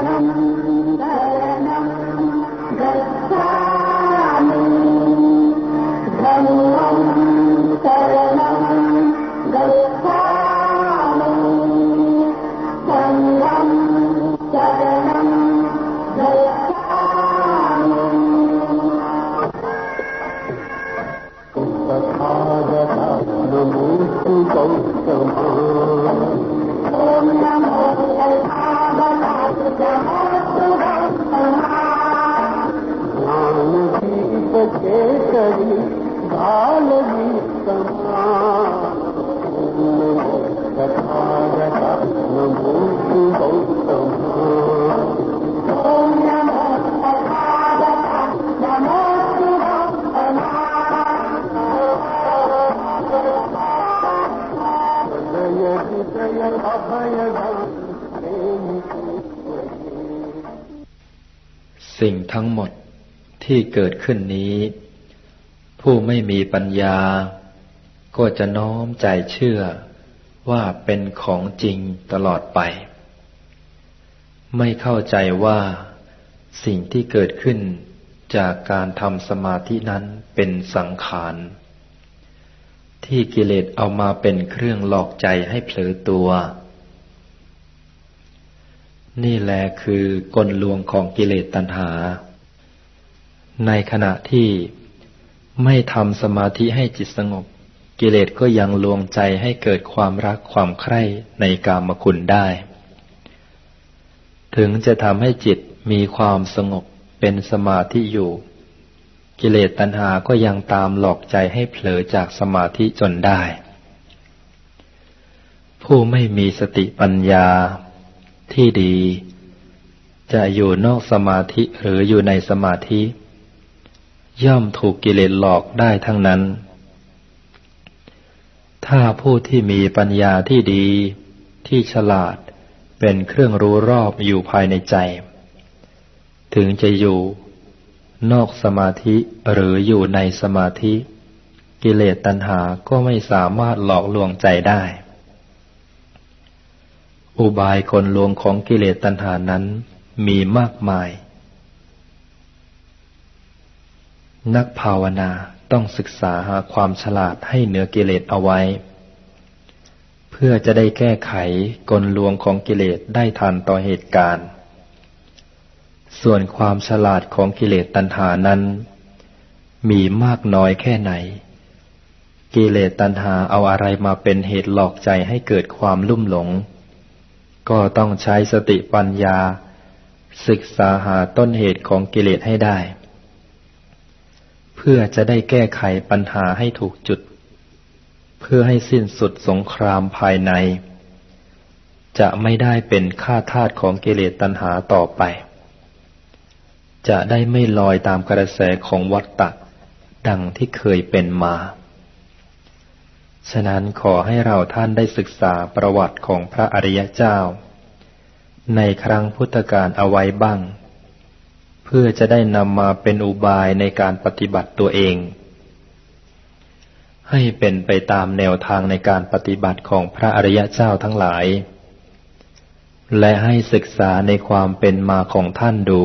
Amen. สิ่งทั้งหมดที่เกิดขึ้นนี้ ผู้ไม่มีปัญญา ก็จะน้อมใจเชื่อว่าเป็นของจริงตลอดไป ไม่เข้าใจว่า สิ่งที่เกิดขึ้นจากการทำสมาธินั้นเป็นสังขารที่กิเลสเอามาเป็นเครื่องหลอกใจให้เผลอตัว นี่แหละคือกลลวงของกิเลสตัณหา ในขณะที่ไม่ทำสมาธิให้จิตสงบ กิเลสก็ยังลวงใจให้เกิดความรักความใคร่ในกามคุณได้ ถึงจะทำให้จิตมีความสงบเป็นสมาธิอยู่ กิเลสตัณหาก็ยังตามหลอกใจให้เผลอจากสมาธิจนได้ ผู้ไม่มีสติปัญญา ที่ดี จะอยู่นอกสมาธิหรืออยู่ในสมาธิ ย่อมถูกกิเลสหลอกได้ทั้งนั้น ถ้าผู้ที่มีปัญญาที่ดี ที่ฉลาดเป็นเครื่องรู้รอบอยู่ภายในใจ ถึงจะอยู่นอกสมาธิหรืออยู่ในสมาธิ กิเลสตัณหาก็ไม่สามารถหลอกลวงใจได้ อุบายคนลวงของกิเลสตัณหานั้นมีมากมาย นักภาวนาต้องศึกษาหาความฉลาดให้เหนือกิเลสเอาไว้ เพื่อจะได้แก้ไขกลลวงของกิเลสได้ทันต่อเหตุการณ์ ส่วนความฉลาดของกิเลสตัณหานั้น มีมากน้อยแค่ไหน กิเลสตัณหาเอาอะไรมาเป็นเหตุหลอกใจให้เกิดความลุ่มหลง ก็ต้องใช้สติปัญญา ศึกษาหาต้นเหตุของกิเลสให้ได้ เพื่อจะได้แก้ไขปัญหาให้ถูกจุด เพื่อให้สิ้นสุดสงครามภายใน จะไม่ได้เป็นข้าทาสของกิเลสตัณหาต่อไป จะได้ไม่ลอยตามกระแสของวัฏฏะดังที่เคยเป็นมา ฉะนั้นขอให้เราท่านได้ศึกษาประวัติของพระอริยเจ้า ในครั้งพุทธกาลเอาไว้บ้าง เพื่อจะได้นำมาเป็นอุบายในการปฏิบัติตัวเอง ให้เป็นไปตามแนวทางในการปฏิบัติของพระอริยเจ้าทั้งหลาย และให้ศึกษาในความเป็นมาของท่านดู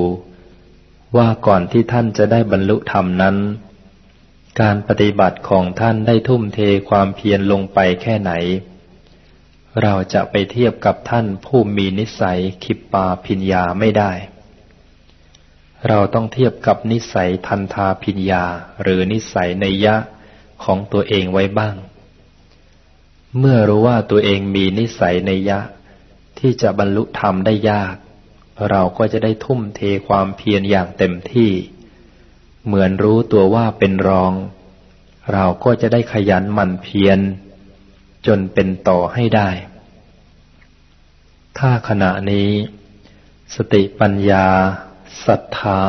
ว่าก่อนที่ท่านจะได้บรรลุธรรมนั้น การปฏิบัติของท่านได้ทุ่มเทความเพียรลงไปแค่ไหน เราจะไปเทียบกับท่านผู้มีนิสัยคิปปาพิญญาไม่ได้ เราต้องเทียบกับนิสัยทันทาพิญญาหรือนิสัยในยะของตัวเองไว้บ้าง เมื่อรู้ว่าตัวเองมีนิสัยในยะ ที่จะบรรลุธรรมได้ยาก เราก็จะได้ทุ่มเทความเพียรอย่างเต็มที่ เหมือนรู้ตัวว่าเป็นรอง เราก็จะได้ขยันหมั่นเพียรจนเป็นต่อให้ได้ ถ้าขณะนี้ สติปัญญาศรัทธา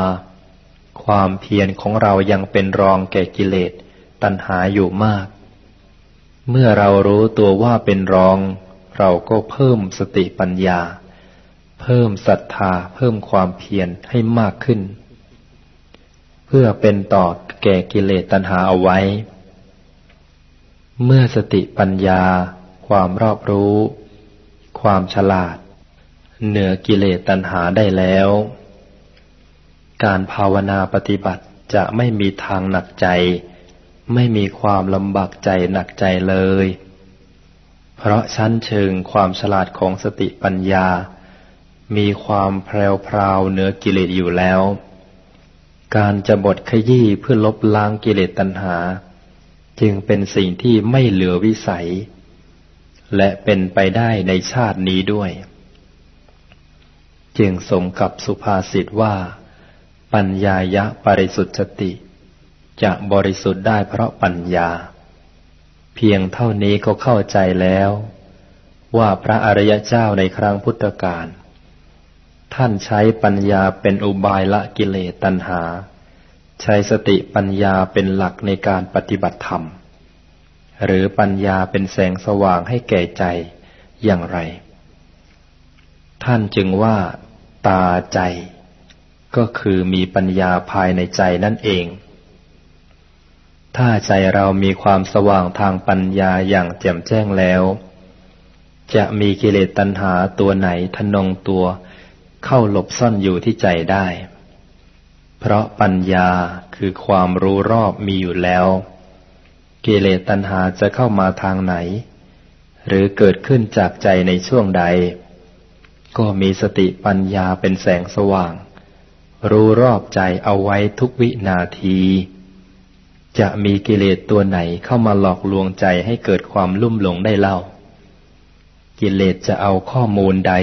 ความเพียรของเรายังเป็นรองแก่กิเลสตัณหาอยู่มาก เมื่อเรารู้ตัวว่าเป็นรอง เราก็เพิ่มสติปัญญา เพิ่มศรัทธาเพิ่มความเพียรให้มากขึ้น เพื่อเป็นต่อแก่กิเลสตัณหาเอาไว้ เมื่อสติปัญญา ความรอบรู้ ความฉลาด เหนือกิเลสตัณหาได้แล้ว การภาวนาปฏิบัติจะไม่มีทางหนักใจ ไม่มีความลำบากใจหนักใจเลย เพราะชั้นเชิงความฉลาดของสติปัญญา มีความแพรวพราวเหนือกิเลสอยู่แล้ว การจะบทขยี้เพื่อลบล้างกิเลสตัณหา จึงเป็นสิ่งที่ไม่เหลือวิสัย และเป็นไปได้ในชาตินี้ด้วย จึงสมกับสุภาษิตว่า ปัญญายะปริสุทธิติ จะบริสุทธิ์ได้เพราะปัญญา เพียงเท่านี้ก็เข้าใจแล้ว ว่าพระอริยเจ้าในครั้งพุทธกาล ท่านใช้ปัญญาเป็นอุบายละกิเลสตัณหา ใช้สติปัญญาเป็นหลักในการปฏิบัติธรรม หรือปัญญาเป็นแสงสว่างให้แก่ใจอย่างไร ท่านจึงว่าตาใจ ก็คือมีปัญญาภายในใจนั่นเอง ถ้าใจเรามีความสว่างทางปัญญาอย่างแจ่มแจ้งแล้ว จะมีกิเลสตัณหาตัวไหนทนงตัว เข้าหลบซ่อนอยู่ที่ใจได้ เพราะปัญญาคือความรู้รอบมีอยู่แล้วกิเลสตัณหาจะเข้ามาทางไหน หรือเกิดขึ้นจากใจในช่วงใด ก็มีสติปัญญาเป็นแสงสว่าง รู้รอบใจเอาไว้ทุกวินาที จะมีกิเลสตัวไหนเข้ามาหลอกลวงใจให้เกิดความลุ่มหลงได้เล่า กิเลสจะเอาข้อมูลใด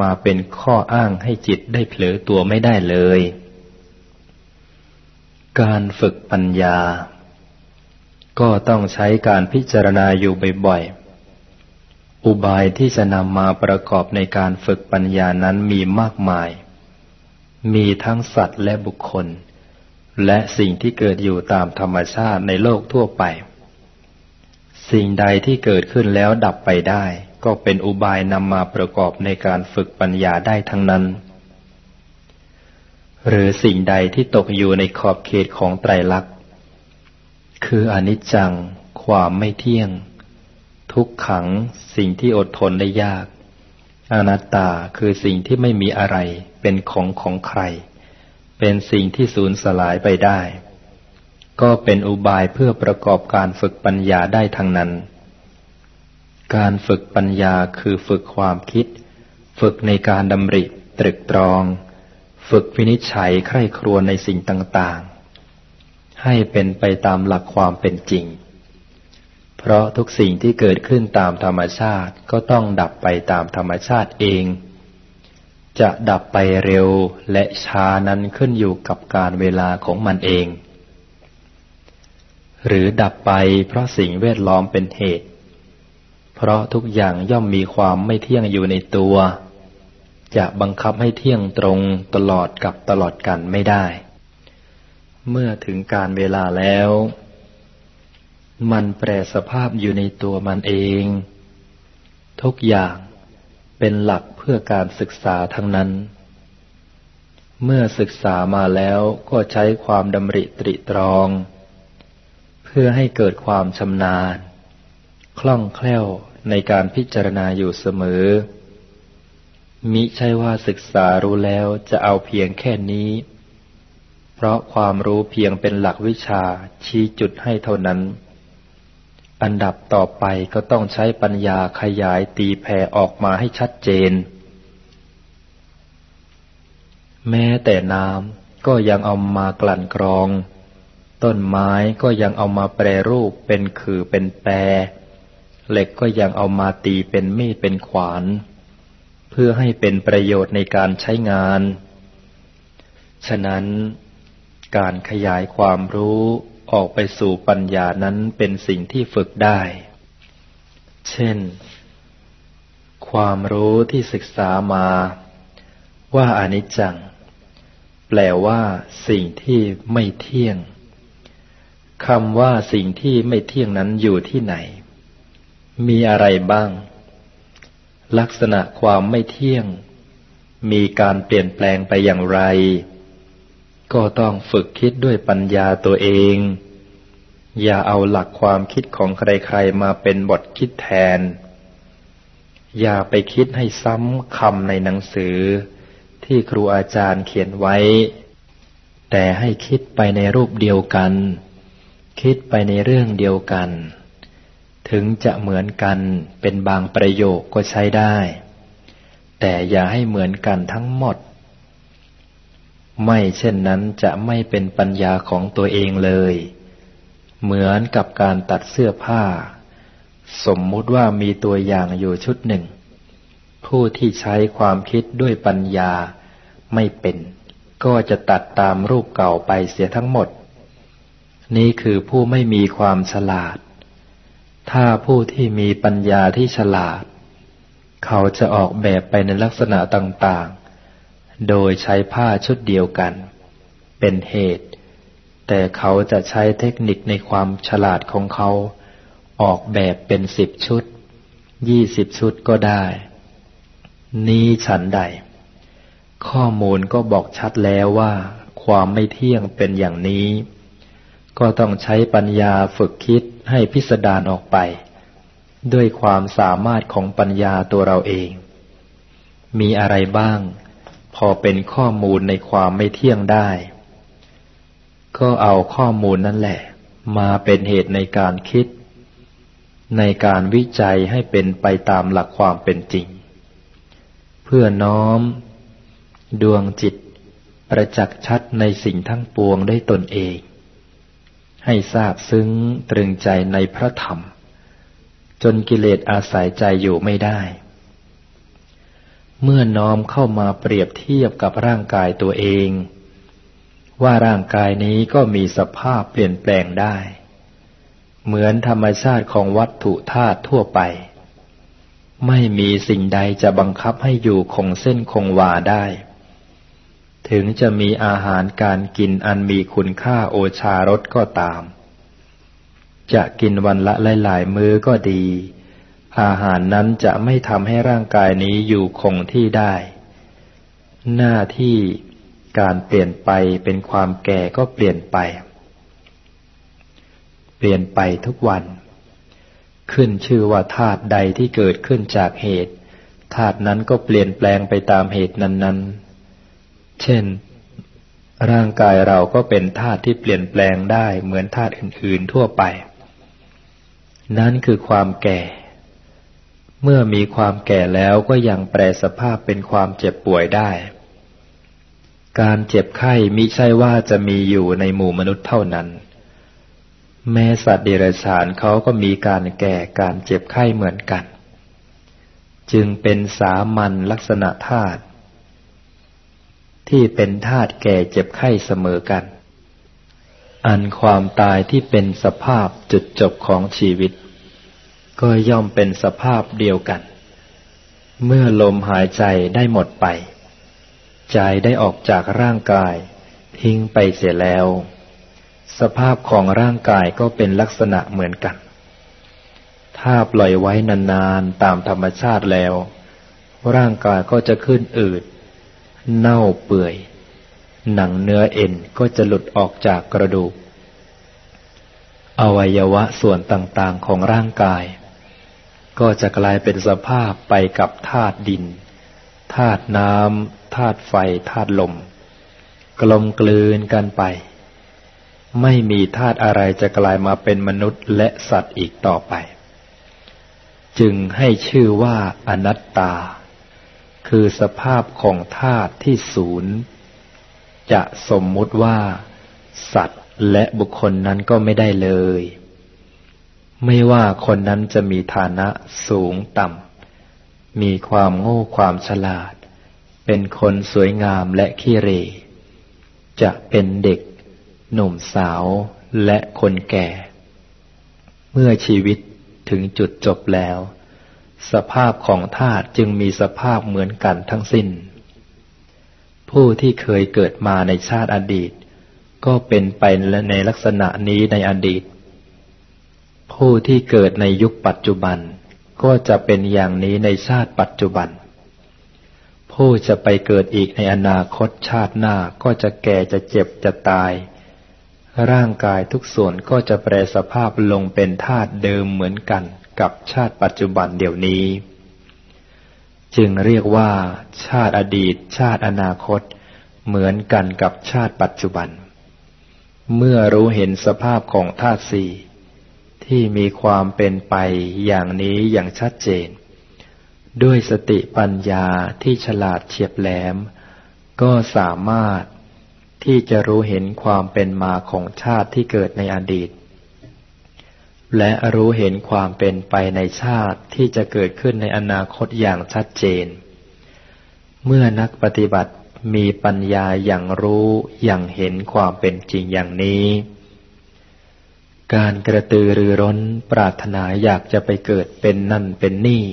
มาเป็นข้ออ้างให้จิตได้เผลอตัวไม่ได้เลย การฝึกปัญญา ก็ต้องใช้การพิจารณาอยู่บ่อยๆ อุบายที่จะนำมาประกอบในการฝึกปัญญานั้นมีมากมาย มีทั้งสัตว์และบุคคล และสิ่งที่เกิดอยู่ตามธรรมชาติในโลกทั่วไป สิ่งใดที่เกิดขึ้นแล้วดับไปได้ ก็เป็นอุบายนำมาประกอบในการฝึกปัญญาได้ทั้งนั้น หรือสิ่งใดที่ตกอยู่ในขอบเขตของไตรลักษณ์ คืออนิจจัง ความไม่เที่ยง ทุกขัง สิ่งที่อดทนได้ยาก อนัตตาคือสิ่งที่ไม่มีอะไร เป็นของของใคร เป็นสิ่งที่สูญสลายไปได้ ก็เป็นอุบายเพื่อประกอบการฝึกปัญญาได้ทั้งนั้น การฝึกปัญญาคือฝึกความคิด ฝึกในการดำริตรึกตรอง ฝึกวินิจฉัยใคร่ครวญในสิ่งต่างๆ ให้เป็นไปตามหลักความเป็นจริง เพราะทุกสิ่งที่เกิดขึ้นตามธรรมชาติก็ต้องดับไปตามธรรมชาติเอง จะดับไปเร็วและช้านั้นขึ้นอยู่กับการเวลาของมันเอง หรือดับไปเพราะสิ่งแวดล้อมเป็นเหตุ เพราะทุกอย่างย่อมมีความไม่เที่ยงอยู่ในตัว จะบังคับให้เที่ยงตรงตลอดกับตลอดกันไม่ได้ เมื่อถึงการเวลาแล้ว มันแปรสภาพอยู่ในตัวมันเอง ทุกอย่างเป็นหลักเพื่อการศึกษาทั้งนั้น เมื่อศึกษามาแล้วก็ใช้ความดำริตริตรอง เพื่อให้เกิดความชำนาญ คล่องแคล่ว ในการพิจารณาอยู่เสมอ มิใช่ว่าศึกษารู้แล้วจะเอาเพียงแค่นี้ เพราะความรู้เพียงเป็นหลักวิชาชี้จุดให้เท่านั้น อันดับต่อไปก็ต้องใช้ปัญญาขยายตีแผ่ออกมาให้ชัดเจน แม้แต่น้ำก็ยังเอามากลั่นกรอง ต้นไม้ก็ยังเอามาแปรรูปเป็นคือเป็นแปร เหล็กก็ยังเอามาตีเป็นมีดเป็นขวาน เพื่อให้เป็นประโยชน์ในการใช้งาน ฉะนั้นการขยายความรู้ออกไปสู่ปัญญานั้นเป็นสิ่งที่ฝึกได้ เช่น ความรู้ที่ศึกษามา ว่าอนิจจัง แปลว่า สิ่งที่ไม่เที่ยงคำว่าสิ่งที่ไม่เที่ยงนั้นอยู่ที่ไหน มีอะไรบ้าง ลักษณะความไม่เที่ยง มีการเปลี่ยนแปลงไปอย่างไร ก็ต้องฝึกคิดด้วยปัญญาตัวเอง อย่าเอาหลักความคิดของใครๆมาเป็นบทคิดแทน อย่าไปคิดให้ซ้ำคำในหนังสือ ที่ครูอาจารย์เขียนไว้ แต่ให้คิดไปในรูปเดียวกัน คิดไปในเรื่องเดียวกัน ถึงจะเหมือนกันเป็นบางประโยคก็ใช้ได้ แต่อย่าให้เหมือนกันทั้งหมด ไม่เช่นนั้นจะไม่เป็นปัญญาของตัวเองเลย เหมือนกับการตัดเสื้อผ้า สมมุติว่ามีตัวอย่างอยู่ชุดหนึ่ง ผู้ที่ใช้ความคิดด้วยปัญญาไม่เป็น ก็จะตัดตามรูปเก่าไปเสียทั้งหมด นี่คือผู้ไม่มีความฉลาด ถ้าผู้ที่มีปัญญาที่ฉลาด เขาจะออกแบบไปในลักษณะต่างๆ โดยใช้ผ้าชุดเดียวกัน เป็นเหตุ แต่เขาจะใช้เทคนิคในความฉลาดของเขา ออกแบบเป็นสิบชุด ยี่สิบชุดก็ได้ นี้ฉันใด ข้อมูลก็บอกชัดแล้วว่า ความไม่เที่ยงเป็นอย่างนี้ ก็ต้องใช้ปัญญาฝึกคิด ให้พิสดารออกไป ด้วยความสามารถของปัญญาตัวเราเอง มีอะไรบ้าง พอเป็นข้อมูลในความไม่เที่ยงได้ ก็เอาข้อมูลนั่นแหละ มาเป็นเหตุในการคิด ในการวิจัยให้เป็นไปตามหลักความเป็นจริง เพื่อน้อม ดวงจิตประจักษ์ชัดในสิ่งทั้งปวงได้ตนเอง ให้ทราบซึ้งตรึงใจในพระธรรม จนกิเลสอาศัยใจอยู่ไม่ได้ เมื่อน้อมเข้ามาเปรียบเทียบกับร่างกายตัวเอง ว่าร่างกายนี้ก็มีสภาพเปลี่ยนแปลงได้ เหมือนธรรมชาติของวัตถุธาตุทั่วไป ไม่มีสิ่งใดจะบังคับให้อยู่คงเส้นคงวาได้ ถึงจะมีอาหารการกินอันมีคุณค่าโอชารสก็ตาม จะกินวันละหลายๆมื้อก็ดี อาหารนั้นจะไม่ทำให้ร่างกายนี้อยู่คงที่ได้ หน้าที่การเปลี่ยนไปเป็นความแก่ก็เปลี่ยนไป เปลี่ยนไปทุกวัน ขึ้นชื่อว่าธาตุใดที่เกิดขึ้นจากเหตุธาตุนั้นก็เปลี่ยนแปลงไปตามเหตุนั้นๆ เช่น ร่างกายเราก็เป็นธาตุที่เปลี่ยนแปลงได้เหมือนธาตุอื่น ๆ ทั่วไป นั่นคือความแก่ เมื่อมีความแก่แล้วก็ยังแปลสภาพเป็นความเจ็บป่วยได้ การเจ็บไข้มิใช่ว่าจะมีอยู่ในหมู่มนุษย์เท่านั้น แม้สัตว์เดรัจฉานเขาก็มีการแก่การเจ็บไข้เหมือนกัน จึงเป็นสามัญลักษณะธาตุ ที่เป็นธาตุแก่เจ็บไข้เสมอกัน อันความตายที่เป็นสภาพจุดจบของชีวิต ก็ย่อมเป็นสภาพเดียวกัน เมื่อลมหายใจได้หมดไป ใจได้ออกจากร่างกาย ทิ้งไปเสียแล้ว สภาพของร่างกายก็เป็นลักษณะเหมือนกัน ถ้าปล่อยไว้นานๆตามธรรมชาติแล้ว ร่างกายก็จะขึ้นอืด เน่าเปื่อย หนังเนื้อเอ็นก็จะหลุดออกจากกระดูก อวัยวะส่วนต่างๆของร่างกาย ก็จะกลายเป็นสภาพไปกับธาตุดินธาตุน้ำธาตุไฟธาตุลม กลมกลืนกันไป ไม่มีธาตุอะไรจะกลายมาเป็นมนุษย์และสัตว์อีกต่อไป จึงให้ชื่อว่าอนัตตา คือสภาพของธาตุที่ศูนย์จะสมมุติว่า สัตว์และบุคคลนั้นก็ไม่ได้เลย ไม่ว่าคนนั้นจะมีฐานะสูงต่ำ มีความโง่ความฉลาด เป็นคนสวยงามและขี้เร จะเป็นเด็ก หนุ่มสาวและคนแก่ เมื่อชีวิตถึงจุดจบแล้ว สภาพของธาตุจึงมีสภาพเหมือนกันทั้งสิ้น ผู้ที่เคยเกิดมาในชาติอดีต ก็เป็นไปในลักษณะนี้ในอดีต ผู้ที่เกิดในยุคปัจจุบัน ก็จะเป็นอย่างนี้ในชาติปัจจุบัน ผู้จะไปเกิดอีกในอนาคตชาติหน้าก็จะแก่จะเจ็บจะตาย ร่างกายทุกส่วนก็จะแปรสภาพลงเป็นธาตุเดิมเหมือนกัน กับชาติปัจจุบันเดี๋ยวนี้ จึงเรียกว่า ชาติอดีต ชาติอนาคต เหมือนกันกับชาติปัจจุบัน เมื่อรู้เห็นสภาพของธาตุสี่ที่มีความเป็นไปอย่างนี้อย่างชัดเจน ด้วยสติปัญญาที่ฉลาดเฉียบแหลม ก็สามารถที่จะรู้เห็นความเป็นมาของชาติที่เกิดในอดีต และรู้เห็นความเป็นไปในชาติที่จะเกิดขึ้นในอนาคตอย่างชัดเจน เมื่อนักปฏิบัติมีปัญญาอย่างรู้อย่างเห็นความเป็นจริงอย่างนี้ การกระตือรือร้นปรารถนาอยากจะไปเกิดเป็นนั่นเป็นนี่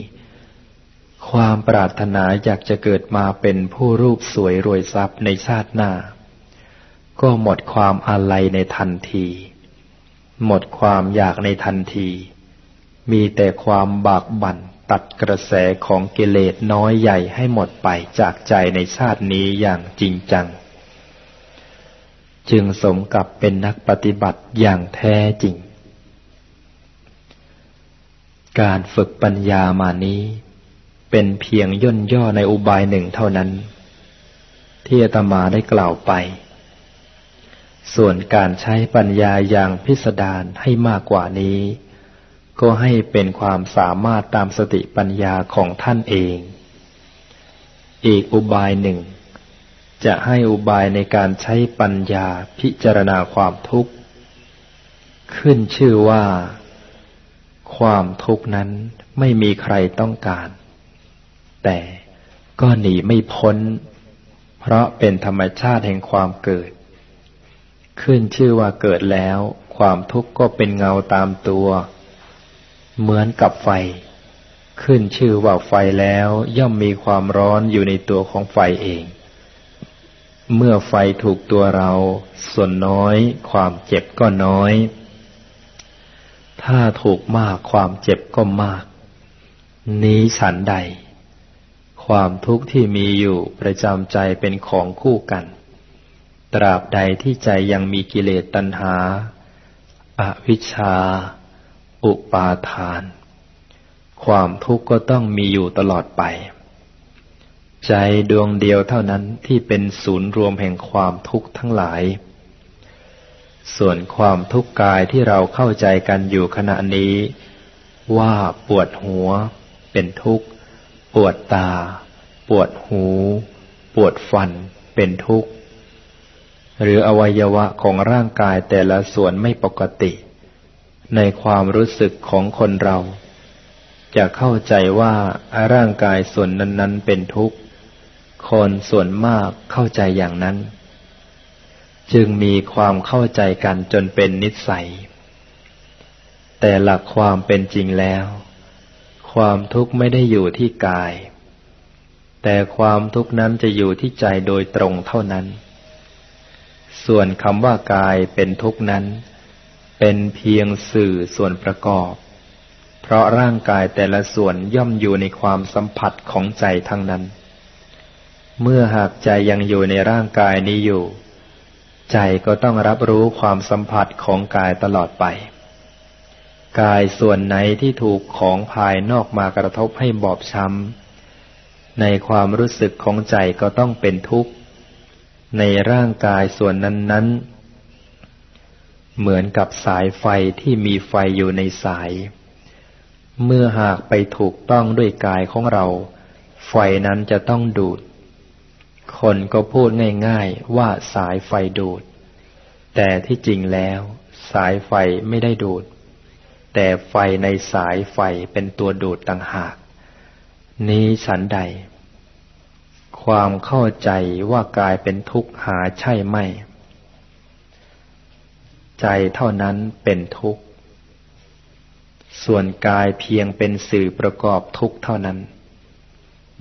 ความปรารถนาอยากจะเกิดมาเป็นผู้รูปสวยรวยทรัพย์ในชาติหน้า ก็หมดความอาลัยในทันที หมดความอยากในทันที มีแต่ความบากบั่นตัดกระแสของกิเลสน้อยใหญ่ให้หมดไปจากใจในชาตินี้อย่างจริงจัง จึงสมกับเป็นนักปฏิบัติอย่างแท้จริง การฝึกปัญญามานี้ เป็นเพียงย่นย่อในอุบายหนึ่งเท่านั้น ที่อาตมาได้กล่าวไป ส่วนการใช้ปัญญาอย่างพิสดารให้มากกว่านี้ ก็ให้เป็นความสามารถตามสติปัญญาของท่านเอง อีกอุบายหนึ่ง จะให้อุบายในการใช้ปัญญาพิจารณาความทุกข์ ขึ้นชื่อว่า ความทุกข์นั้นไม่มีใครต้องการ แต่ก็หนีไม่พ้น เพราะเป็นธรรมชาติแห่งความเกิด ขึ้นชื่อว่าเกิดแล้ว ความทุกข์ก็เป็นเงาตามตัว เหมือนกับไฟ ขึ้นชื่อว่าไฟแล้วย่อมมีความร้อนอยู่ในตัวของไฟเอง เมื่อไฟถูกตัวเรา ส่วนน้อย ความเจ็บก็น้อย ถ้าถูกมากความเจ็บก็มาก นี้ฉันใด ความทุกข์ที่มีอยู่ประจำใจเป็นของคู่กัน ตราบใดที่ใจยังมีกิเลสตัณหาอาวิชชา อุปาทาน ความทุกข์ก็ต้องมีอยู่ตลอดไป ใจดวงเดียวเท่านั้นที่เป็นศูนย์รวมแห่งความทุกข์ทั้งหลาย ส่วนความทุกข์กายที่เราเข้าใจกันอยู่ขณะนี้ ว่าปวดหัว เป็นทุกข์ ปวดตา ปวดหู ปวดฟัน เป็นทุกข์ หรืออวัยวะของร่างกายแต่ละส่วนไม่ปกติ ในความรู้สึกของคนเรา จะเข้าใจว่าร่างกายส่วนนั้น ๆ เป็นทุกข์ คนส่วนมากเข้าใจอย่างนั้น จึงมีความเข้าใจกันจนเป็นนิสัย แต่หลักความเป็นจริงแล้ว ความทุกข์ไม่ได้อยู่ที่กาย แต่ความทุกข์นั้นจะอยู่ที่ใจโดยตรงเท่านั้น ส่วนคำว่ากายเป็นทุกข์นั้น เป็นเพียงสื่อส่วนประกอบ เพราะร่างกายแต่ละส่วนย่อมอยู่ในความสัมผัสของใจทั้งนั้น เมื่อหากใจยังอยู่ในร่างกายนี้อยู่ ใจก็ต้องรับรู้ความสัมผัสของกายตลอดไป กายส่วนไหนที่ถูกของภายนอกมากระทบให้บอบช้ำในความรู้สึกของใจก็ต้องเป็นทุกข์ ในร่างกายส่วนนั้น ๆ เหมือนกับสายไฟที่มีไฟอยู่ในสาย เมื่อหากไปถูกต้องด้วยกายของเรา ไฟนั้นจะต้องดูด คนก็พูดง่าย ๆ ว่าสายไฟดูด แต่ที่จริงแล้ว สายไฟไม่ได้ดูด แต่ไฟในสายไฟเป็นตัวดูดต่างหาก นี้ฉันใด ความเข้าใจว่ากายเป็นทุกข์หาใช่ไหมใจเท่านั้นเป็นทุกข์ ส่วนกายเพียงเป็นสื่อประกอบทุกข์เท่านั้น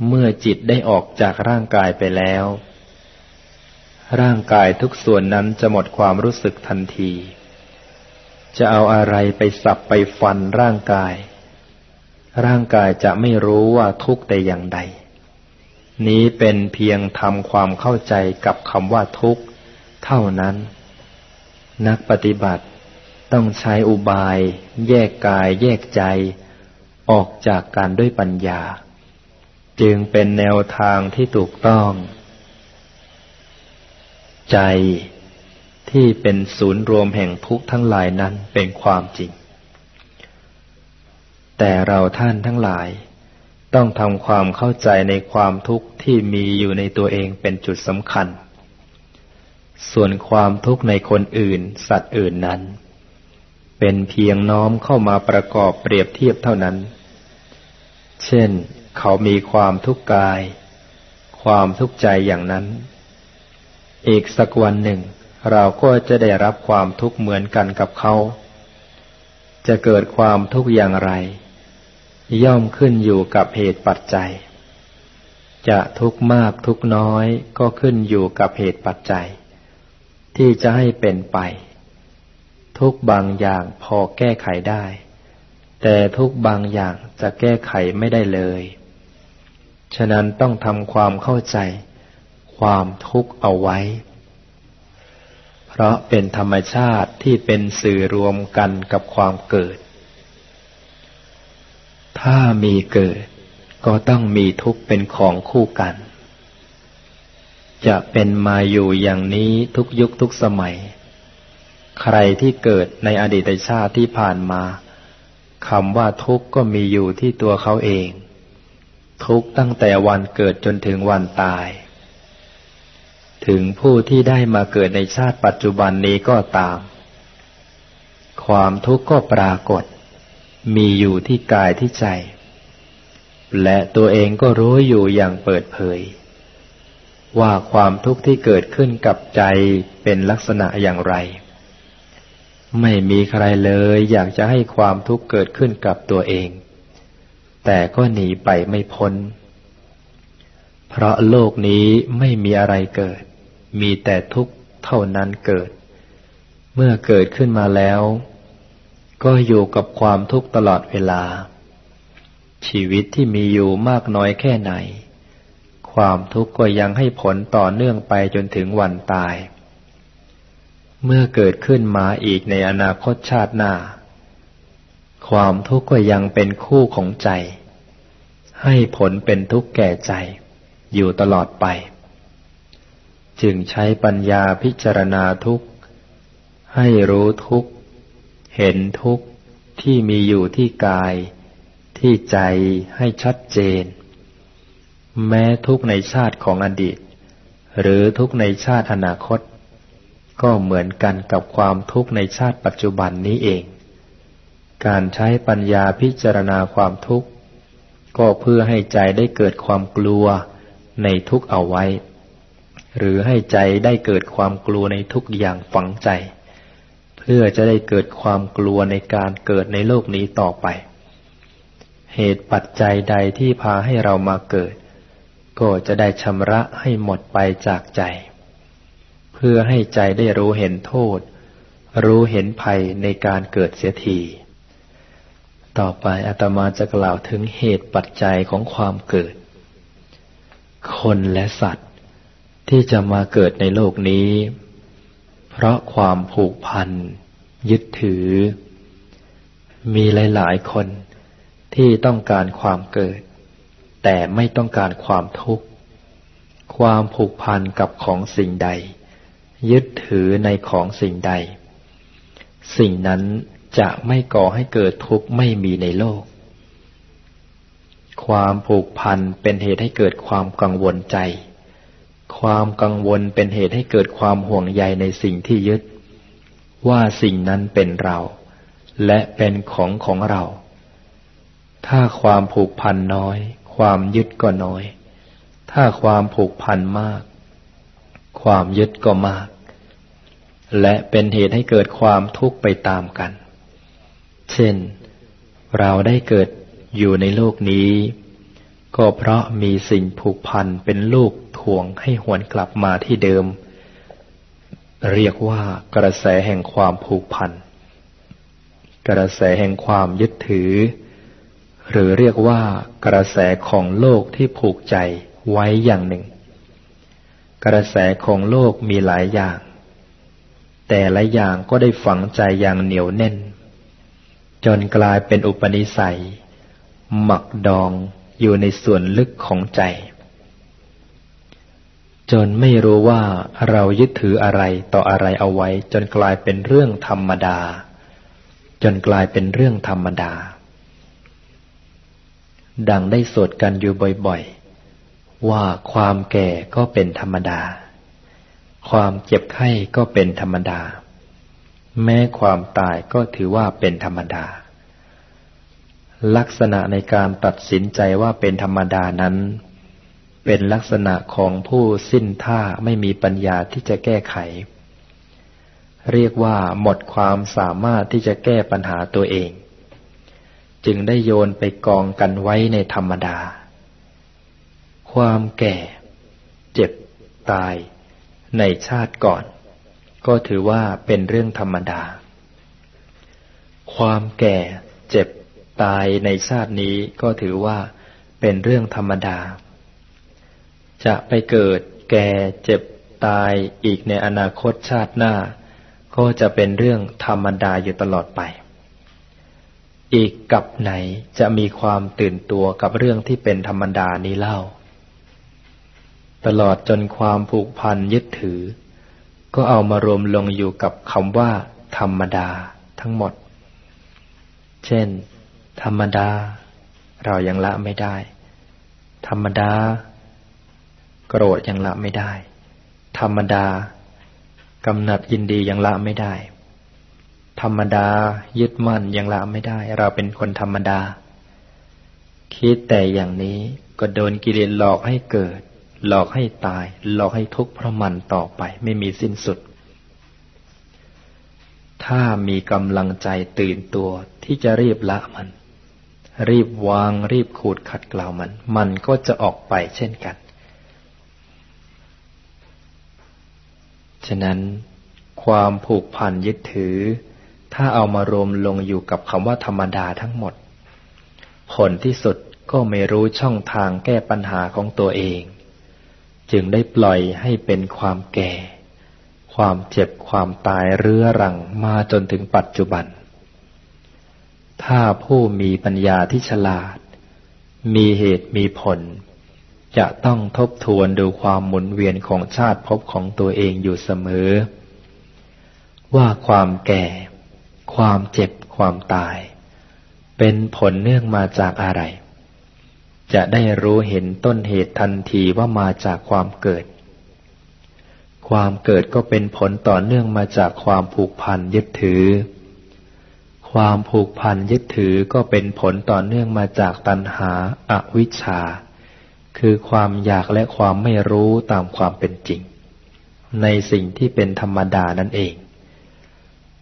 เมื่อจิตได้ออกจากร่างกายไปแล้ว ร่างกายทุกส่วนนั้นจะหมดความรู้สึกทันที จะเอาอะไรไปสับไปฟันร่างกาย ร่างกายจะไม่รู้ว่าทุกข์แต่อย่างใด นี้เป็นเพียงทำความเข้าใจกับคำว่าทุกข์เท่านั้น นักปฏิบัติต้องใช้อุบาย แยกกายแยกใจ ออกจากการด้วยปัญญา จึงเป็นแนวทางที่ถูกต้อง ใจที่เป็นศูนย์รวมแห่งทุกทั้งหลายนั้นเป็นความจริง แต่เราท่านทั้งหลาย ต้องทำความเข้าใจในความทุกข์ที่มีอยู่ในตัวเองเป็นจุดสำคัญ ส่วนความทุกข์ในคนอื่น สัตว์อื่นนั้น เป็นเพียงน้อมเข้ามาประกอบเปรียบเทียบเท่านั้น เช่น เขามีความทุกข์กาย ความทุกข์ใจอย่างนั้น อีกสักวันหนึ่ง เราก็จะได้รับความทุกข์เหมือนกันกับเขา จะเกิดความทุกข์อย่างไร ย่อมขึ้นอยู่กับเหตุปัจจัย จะทุกข์มากทุกข์น้อยก็ขึ้นอยู่กับเหตุปัจจัย ที่จะให้เป็นไป ทุกบางอย่างพอแก้ไขได้ แต่ทุกบางอย่างจะแก้ไขไม่ได้เลย ฉะนั้นต้องทำความเข้าใจ ความทุกข์เอาไว้ เพราะเป็นธรรมชาติที่เป็นสื่อรวมกันกับความเกิด ถ้ามีเกิด ก็ต้องมีทุกข์เป็นของคู่กัน จะเป็นมาอยู่อย่างนี้ทุกยุคทุกสมัย ใครที่เกิดในอดีตชาติที่ผ่านมาคำว่าทุกข์ก็มีอยู่ที่ตัวเขาเอง ทุกข์ตั้งแต่วันเกิดจนถึงวันตาย ถึงผู้ที่ได้มาเกิดในชาติปัจจุบันนี้ก็ตาม ความทุกข์ก็ปรากฏ มีอยู่ที่กายที่ใจ และตัวเองก็รู้อยู่อย่างเปิดเผย ว่าความทุกข์ที่เกิดขึ้นกับใจเป็นลักษณะอย่างไร ไม่มีใครเลยอยากจะให้ความทุกข์เกิดขึ้นกับตัวเอง แต่ก็หนีไปไม่พ้น เพราะโลกนี้ไม่มีอะไรเกิด มีแต่ทุกข์เท่านั้นเกิด เมื่อเกิดขึ้นมาแล้ว ก็อยู่กับความทุกข์ตลอดเวลา ชีวิตที่มีอยู่มากน้อยแค่ไหน ความทุกข์ก็ยังให้ผลต่อเนื่องไปจนถึงวันตาย เมื่อเกิดขึ้นมาอีกในอนาคตชาติหน้า ความทุกข์ก็ยังเป็นคู่ของใจ ให้ผลเป็นทุกข์แก่ใจ อยู่ตลอดไป จึงใช้ปัญญาพิจารณาทุกข์ ให้รู้ทุกข์ เห็นทุกข์ที่มีอยู่ที่กาย ที่ใจให้ชัดเจน แม้ทุกข์ในชาติของอดีต หรือทุกข์ในชาติอนาคต ก็เหมือนกันกับความทุกข์ในชาติปัจจุบันนี้เอง การใช้ปัญญาพิจารณาความทุกข์ ก็เพื่อให้ใจได้เกิดความกลัวในทุกข์เอาไว้ หรือให้ใจได้เกิดความกลัวในทุกอย่างฝังใจ พื่อจะได้เกิดความกลัวในการเกิดในโลกนี้ต่อไป เหตุปัจจัยใดที่พาให้เรามาเกิด ก็จะได้ชำระให้หมดไปจากใจ เพื่อให้ใจได้รู้เห็นโทษ รู้เห็นภัยในการเกิดเสียที ต่อไปอาตมาจะกล่าวถึงเหตุปัจจัยของความเกิด คนและสัตว์ที่จะมาเกิดในโลกนี้ เพราะความผูกพัน ยึดถือ มีหลาย ๆ คนที่ต้องการความเกิด แต่ไม่ต้องการความทุกข์ ความผูกพันกับของสิ่งใด ยึดถือในของสิ่งใด สิ่งนั้นจะไม่ก่อให้เกิดทุกข์ไม่มีในโลก ความผูกพันเป็นเหตุให้เกิดความกังวลใจ ความกังวลเป็นเหตุให้เกิดความห่วงใยในสิ่งที่ยึด ว่าสิ่งนั้นเป็นเรา และเป็นของของเรา ถ้าความผูกพันน้อย ความยึดก็น้อย ถ้าความผูกพันมาก ความยึดก็มาก และเป็นเหตุให้เกิดความทุกข์ไปตามกัน เช่น เราได้เกิดอยู่ในโลกนี้ ก็เพราะมีสิ่งผูกพันเป็นลูก ทวงให้หวนกลับมาที่เดิม เรียกว่ากระแสแห่งความผูกพัน กระแสแห่งความยึดถือ หรือเรียกว่ากระแสของโลกที่ผูกใจไว้อย่างหนึ่ง กระแสของโลกมีหลายอย่าง แต่ละอย่างก็ได้ฝังใจอย่างเหนียวแน่น จนกลายเป็นอุปนิสัย หมักดองอยู่ในส่วนลึกของใจ จนไม่รู้ว่าเรายึดถืออะไรต่ออะไรเอาไว้ จนกลายเป็นเรื่องธรรมดา จนกลายเป็นเรื่องธรรมดา ดังได้สวดกันอยู่บ่อยๆ ว่าความแก่ก็เป็นธรรมดา ความเจ็บไข้ก็เป็นธรรมดา แม้ความตายก็ถือว่าเป็นธรรมดา ลักษณะในการตัดสินใจว่าเป็นธรรมดานั้น เป็นลักษณะของผู้สิ้นท่าไม่มีปัญญาที่จะแก้ไข เรียกว่าหมดความสามารถที่จะแก้ปัญหาตัวเอง จึงได้โยนไปกองกันไว้ในธรรมดา ความแก่ เจ็บ ตาย ในชาติก่อน ก็ถือว่าเป็นเรื่องธรรมดา ความแก่ เจ็บ ตายในชาตินี้ก็ถือว่าเป็นเรื่องธรรมดา จะไปเกิด แก่เจ็บตายอีกในอนาคตชาติหน้า ก็จะเป็นเรื่องธรรมดาอยู่ตลอดไป อีกกับไหนจะมีความตื่นตัวกับเรื่องที่เป็นธรรมดานี้เล่า ตลอดจนความผูกพันยึดถือ ก็เอามารวมลงอยู่กับคำว่า ธรรมดาทั้งหมด เช่น ธรรมดา เรายังละไม่ได้ ธรรมดา โกรธยังละไม่ได้ ธรรมดากำหนัดยินดียังละไม่ได้ ธรรมดายึดมั่นยังละไม่ได้ เราเป็นคนธรรมดา คิดแต่อย่างนี้ก็โดนกิเลสหลอกให้เกิด หลอกให้ตาย หลอกให้ทุกข์เพราะมันต่อไปไม่มีสิ้นสุด ถ้ามีกำลังใจตื่นตัวที่จะรีบละมัน รีบวางรีบขูดขัดเกลามัน มันก็จะออกไปเช่นกัน ฉะนั้นความผูกพันยึดถือ ถ้าเอามารวมลงอยู่กับคำว่าธรรมดาทั้งหมด ผลที่สุดก็ไม่รู้ช่องทางแก้ปัญหาของตัวเอง จึงได้ปล่อยให้เป็นความแก่ ความเจ็บความตายเรื้อรังมาจนถึงปัจจุบัน ถ้าผู้มีปัญญาที่ฉลาด มีเหตุมีผล จะต้องทบทวนดูความหมุนเวียนของชาติภพของตัวเองอยู่เสมอ ว่าความแก่ ความเจ็บความตาย เป็นผลเนื่องมาจากอะไร จะได้รู้เห็นต้นเหตุทันทีว่ามาจากความเกิด ความเกิดก็เป็นผลต่อเนื่องมาจากความผูกพันยึดถือ ความผูกพันยึดถือก็เป็นผลต่อเนื่องมาจากตัณหาอาวิชชา คือความอยากและความไม่รู้ตามความเป็นจริง ในสิ่งที่เป็นธรรมดานั่นเอง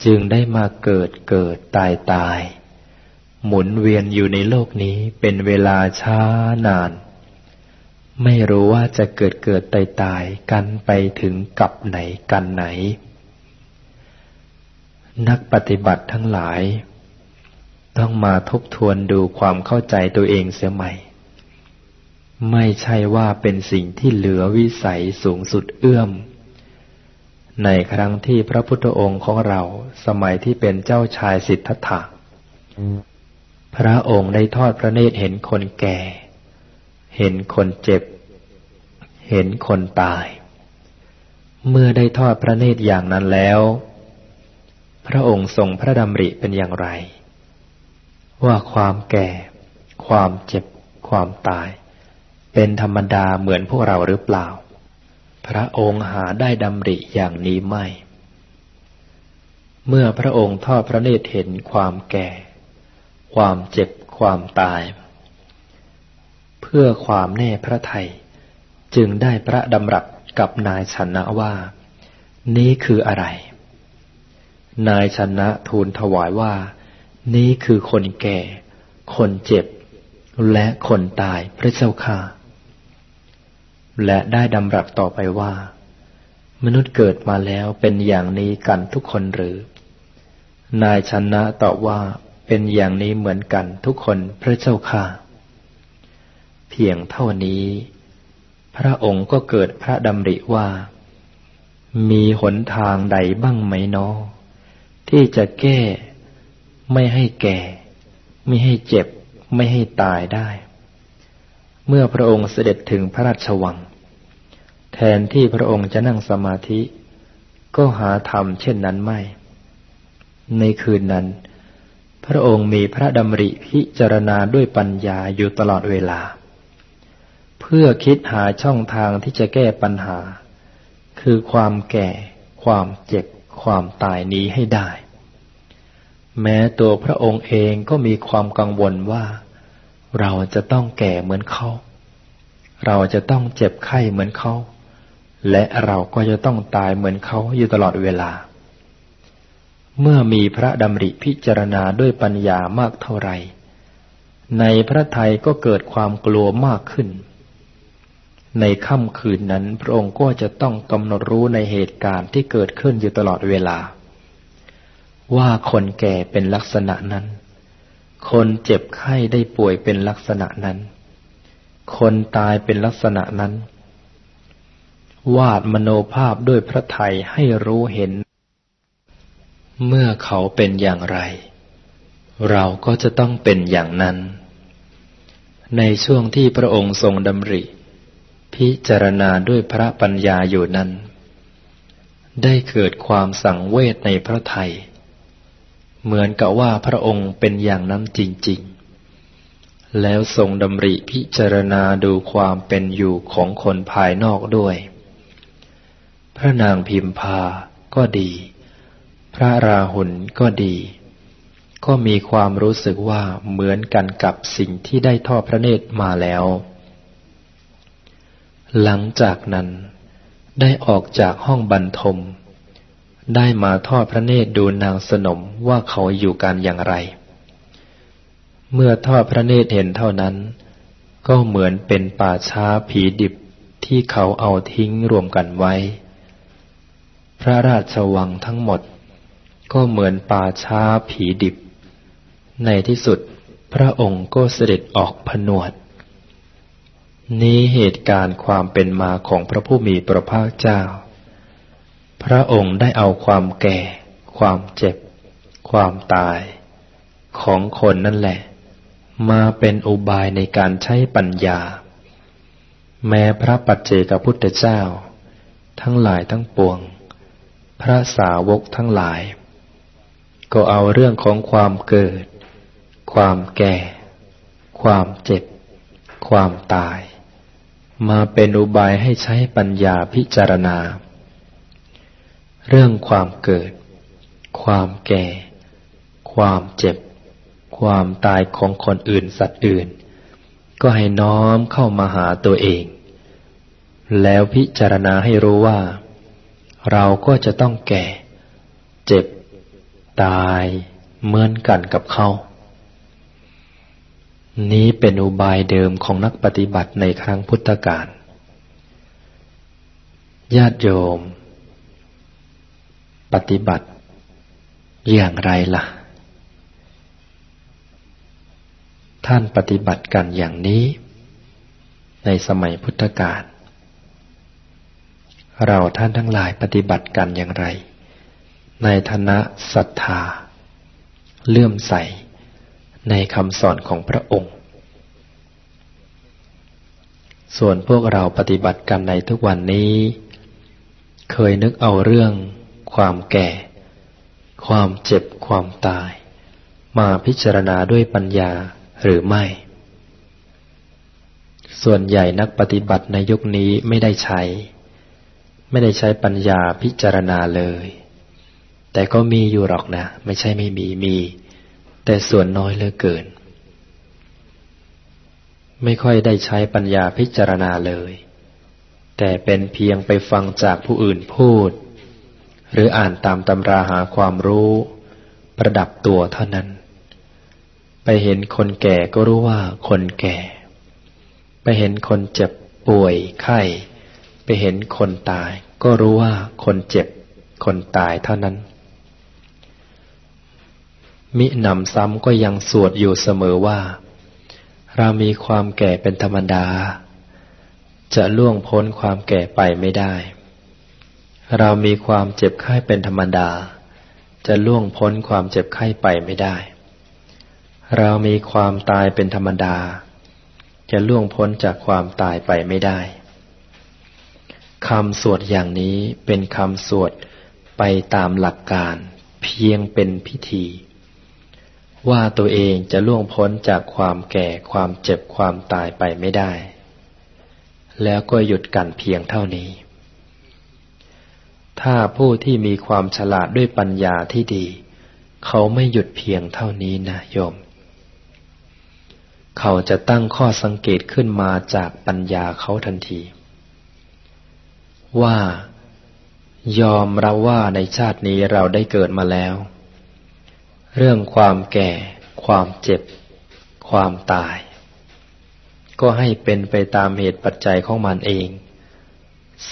จึงได้มาเกิดเกิดตายตาย หมุนเวียนอยู่ในโลกนี้เป็นเวลาช้านาน ไม่รู้ว่าจะเกิดเกิดตายตายกันไปถึงกับไหนกันไหน นักปฏิบัติทั้งหลาย ต้องมาทบทวนดูความเข้าใจตัวเองเสียใหม่ ไม่ใช่ว่าเป็นสิ่งที่เหลือวิสัยสูงสุดเอื้อม ในครั้งที่พระพุทธองค์ของเราสมัยที่เป็นเจ้าชายสิทธัตถะ พระองค์ได้ทอดพระเนตรเห็นคนแก่ เห็นคนเจ็บ เห็นคนตาย เมื่อได้ทอดพระเนตรอย่างนั้นแล้ว พระองค์ทรงพระดำริเป็นอย่างไร ว่าความแก่ ความเจ็บ ความตาย เป็นธรรมดาเหมือนพวกเราหรือเปล่า พระองค์หาได้ดำริอย่างนี้ไม่ เมื่อพระองค์ทอดพระเนตรเห็นความแก่ ความเจ็บความตาย เพื่อความแน่พระไทย จึงได้พระดำรัสกับนายชนะว่า นี้คืออะไร นายชนะทูลถวายว่า นี้คือคนแก่ คนเจ็บ และคนตายพระเจ้าค่ะ และได้ดำรัสต่อไปว่า มนุษย์เกิดมาแล้วเป็นอย่างนี้กันทุกคนหรือ นายชนะตอบว่าเป็นอย่างนี้เหมือนกันทุกคนพระเจ้าค่ะ เพียงเท่านี้ พระองค์ก็เกิดพระดำริว่า มีหนทางใดบ้างไหมนอ ที่จะแก้ ไม่ให้แก่ ไม่ให้เจ็บ ไม่ให้ตายได้ เมื่อพระองค์เสด็จถึงพระราชวัง แทนที่พระองค์จะนั่งสมาธิ ก็หาทำเช่นนั้นไม่ ในคืนนั้น พระองค์มีพระดำริพิจารณาด้วยปัญญาอยู่ตลอดเวลา เพื่อคิดหาช่องทางที่จะแก้ปัญหา คือความแก่ ความเจ็บ ความตายนี้ให้ได้ แม้ตัวพระองค์เองก็มีความกังวลว่า เราจะต้องแก่เหมือนเขา เราจะต้องเจ็บไข้เหมือนเขา และเราก็จะต้องตายเหมือนเขาอยู่ตลอดเวลา เมื่อมีพระดำริพิจารณาด้วยปัญญามากเท่าไรในพระไทยก็เกิดความกลัวมากขึ้น ในค่ำคืนนั้นพระองค์ก็จะต้องกำหนดรู้ในเหตุการณ์ที่เกิดขึ้นอยู่ตลอดเวลา ว่าคนแก่เป็นลักษณะนั้น คนเจ็บไข้ได้ป่วยเป็นลักษณะนั้น คนตายเป็นลักษณะนั้น วาดมโนภาพด้วยพระไทยให้รู้เห็น เมื่อเขาเป็นอย่างไร เราก็จะต้องเป็นอย่างนั้น ในช่วงที่พระองค์ทรงดำริ พิจารณาด้วยพระปัญญาอยู่นั้น ได้เกิดความสังเวชในพระไทย เหมือนกับว่าพระองค์เป็นอย่างนั้นจริง ๆ แล้วทรงดำริพิจารณาดูความเป็นอยู่ของคนภายนอกด้วย พระนางพิมพาก็ดี พระราหุลก็ดี ก็มีความรู้สึกว่าเหมือนกันกับสิ่งที่ได้ทอดพระเนตรมาแล้ว หลังจากนั้นได้ออกจากห้องบรรทม ได้มาทอดพระเนตรดูนางสนมว่าเขาอยู่กันอย่างไร เมื่อทอดพระเนตรเห็นเท่านั้น ก็เหมือนเป็นป่าช้าผีดิบที่เขาเอาทิ้งรวมกันไว้ พระราชวังทั้งหมด ก็เหมือนป่าช้าผีดิบ ในที่สุดพระองค์ก็เสด็จออกผนวด นี้เหตุการณ์ความเป็นมาของพระผู้มีพระภาคเจ้า พระองค์ได้เอาความแก่ ความเจ็บ ความตาย ของคนนั่นแหละ มาเป็นอุบายในการใช้ปัญญา แม้พระปัจเจกพุทธเจ้า ทั้งหลายทั้งปวง พระสาวกทั้งหลาย ก็เอาเรื่องของความเกิด ความแก่ ความเจ็บ ความตาย มาเป็นอุบายให้ใช้ปัญญาพิจารณา เรื่องความเกิด ความแก่ ความเจ็บ ความตายของคนอื่นสัตว์อื่น ก็ให้น้อมเข้ามาหาตัวเอง แล้วพิจารณาให้รู้ว่า เราก็จะต้องแก่ เจ็บ ตายเหมือนกันกับเขานี้เป็นอุบายเดิมของนักปฏิบัติในครั้งพุทธกาลญาติโยม ปฏิบัติอย่างไรละ่ะ ท่านปฏิบัติกันอย่างนี้ ในสมัยพุทธกาล เราท่านทั้งหลายปฏิบัติกันอย่างไร ในฐานะศรัทธา เลื่อมใส ในคำสอนของพระองค์ ส่วนพวกเราปฏิบัติกันในทุกวันนี้ เคยนึกเอาเรื่อง ความแก่ ความเจ็บความตาย มาพิจารณาด้วยปัญญาหรือไม่ ส่วนใหญ่นักปฏิบัติในยุคนี้ไม่ได้ใช้ ไม่ได้ใช้ปัญญาพิจารณาเลย แต่ก็มีอยู่หรอกนะ ไม่ใช่ไม่มีมี แต่ส่วนน้อยเหลือเกิน ไม่ค่อยได้ใช้ปัญญาพิจารณาเลยแต่เป็นเพียงไปฟังจากผู้อื่นพูด หรืออ่านตามตำราหาความรู้ ประดับตัวเท่านั้น ไปเห็นคนแก่ก็รู้ว่าคนแก่ ไปเห็นคนเจ็บป่วยไข้ ไปเห็นคนตาย ก็รู้ว่าคนเจ็บ คนตายเท่านั้น มิหนำซ้ำก็ยังสวดอยู่เสมอว่า เรามีความแก่เป็นธรรมดา จะล่วงพ้นความแก่ไปไม่ได้ เรามีความเจ็บไข้เป็นธรรมดา จะล่วงพ้นความเจ็บไข้ไปไม่ได้ เรามีความตายเป็นธรรมดา จะล่วงพ้นจากความตายไปไม่ได้คำสวดอย่างนี้เป็นคำสวดไปตามหลักการเพียงเป็นพิธี ว่าตัวเองจะล่วงพ้นจากความแก่ความเจ็บความตายไปไม่ได้ แล้วก็หยุดกันเพียงเท่านี้ ถ้าผู้ที่มีความฉลาดด้วยปัญญาที่ดี เขาไม่หยุดเพียงเท่านี้นะโยม เขาจะตั้งข้อสังเกตขึ้นมาจากปัญญาเขาทันที ว่ายอมรับว่าในชาตินี้เราได้เกิดมาแล้ว เรื่องความแก่ ความเจ็บ ความตาย ก็ให้เป็นไปตามเหตุปัจจัยของมันเอง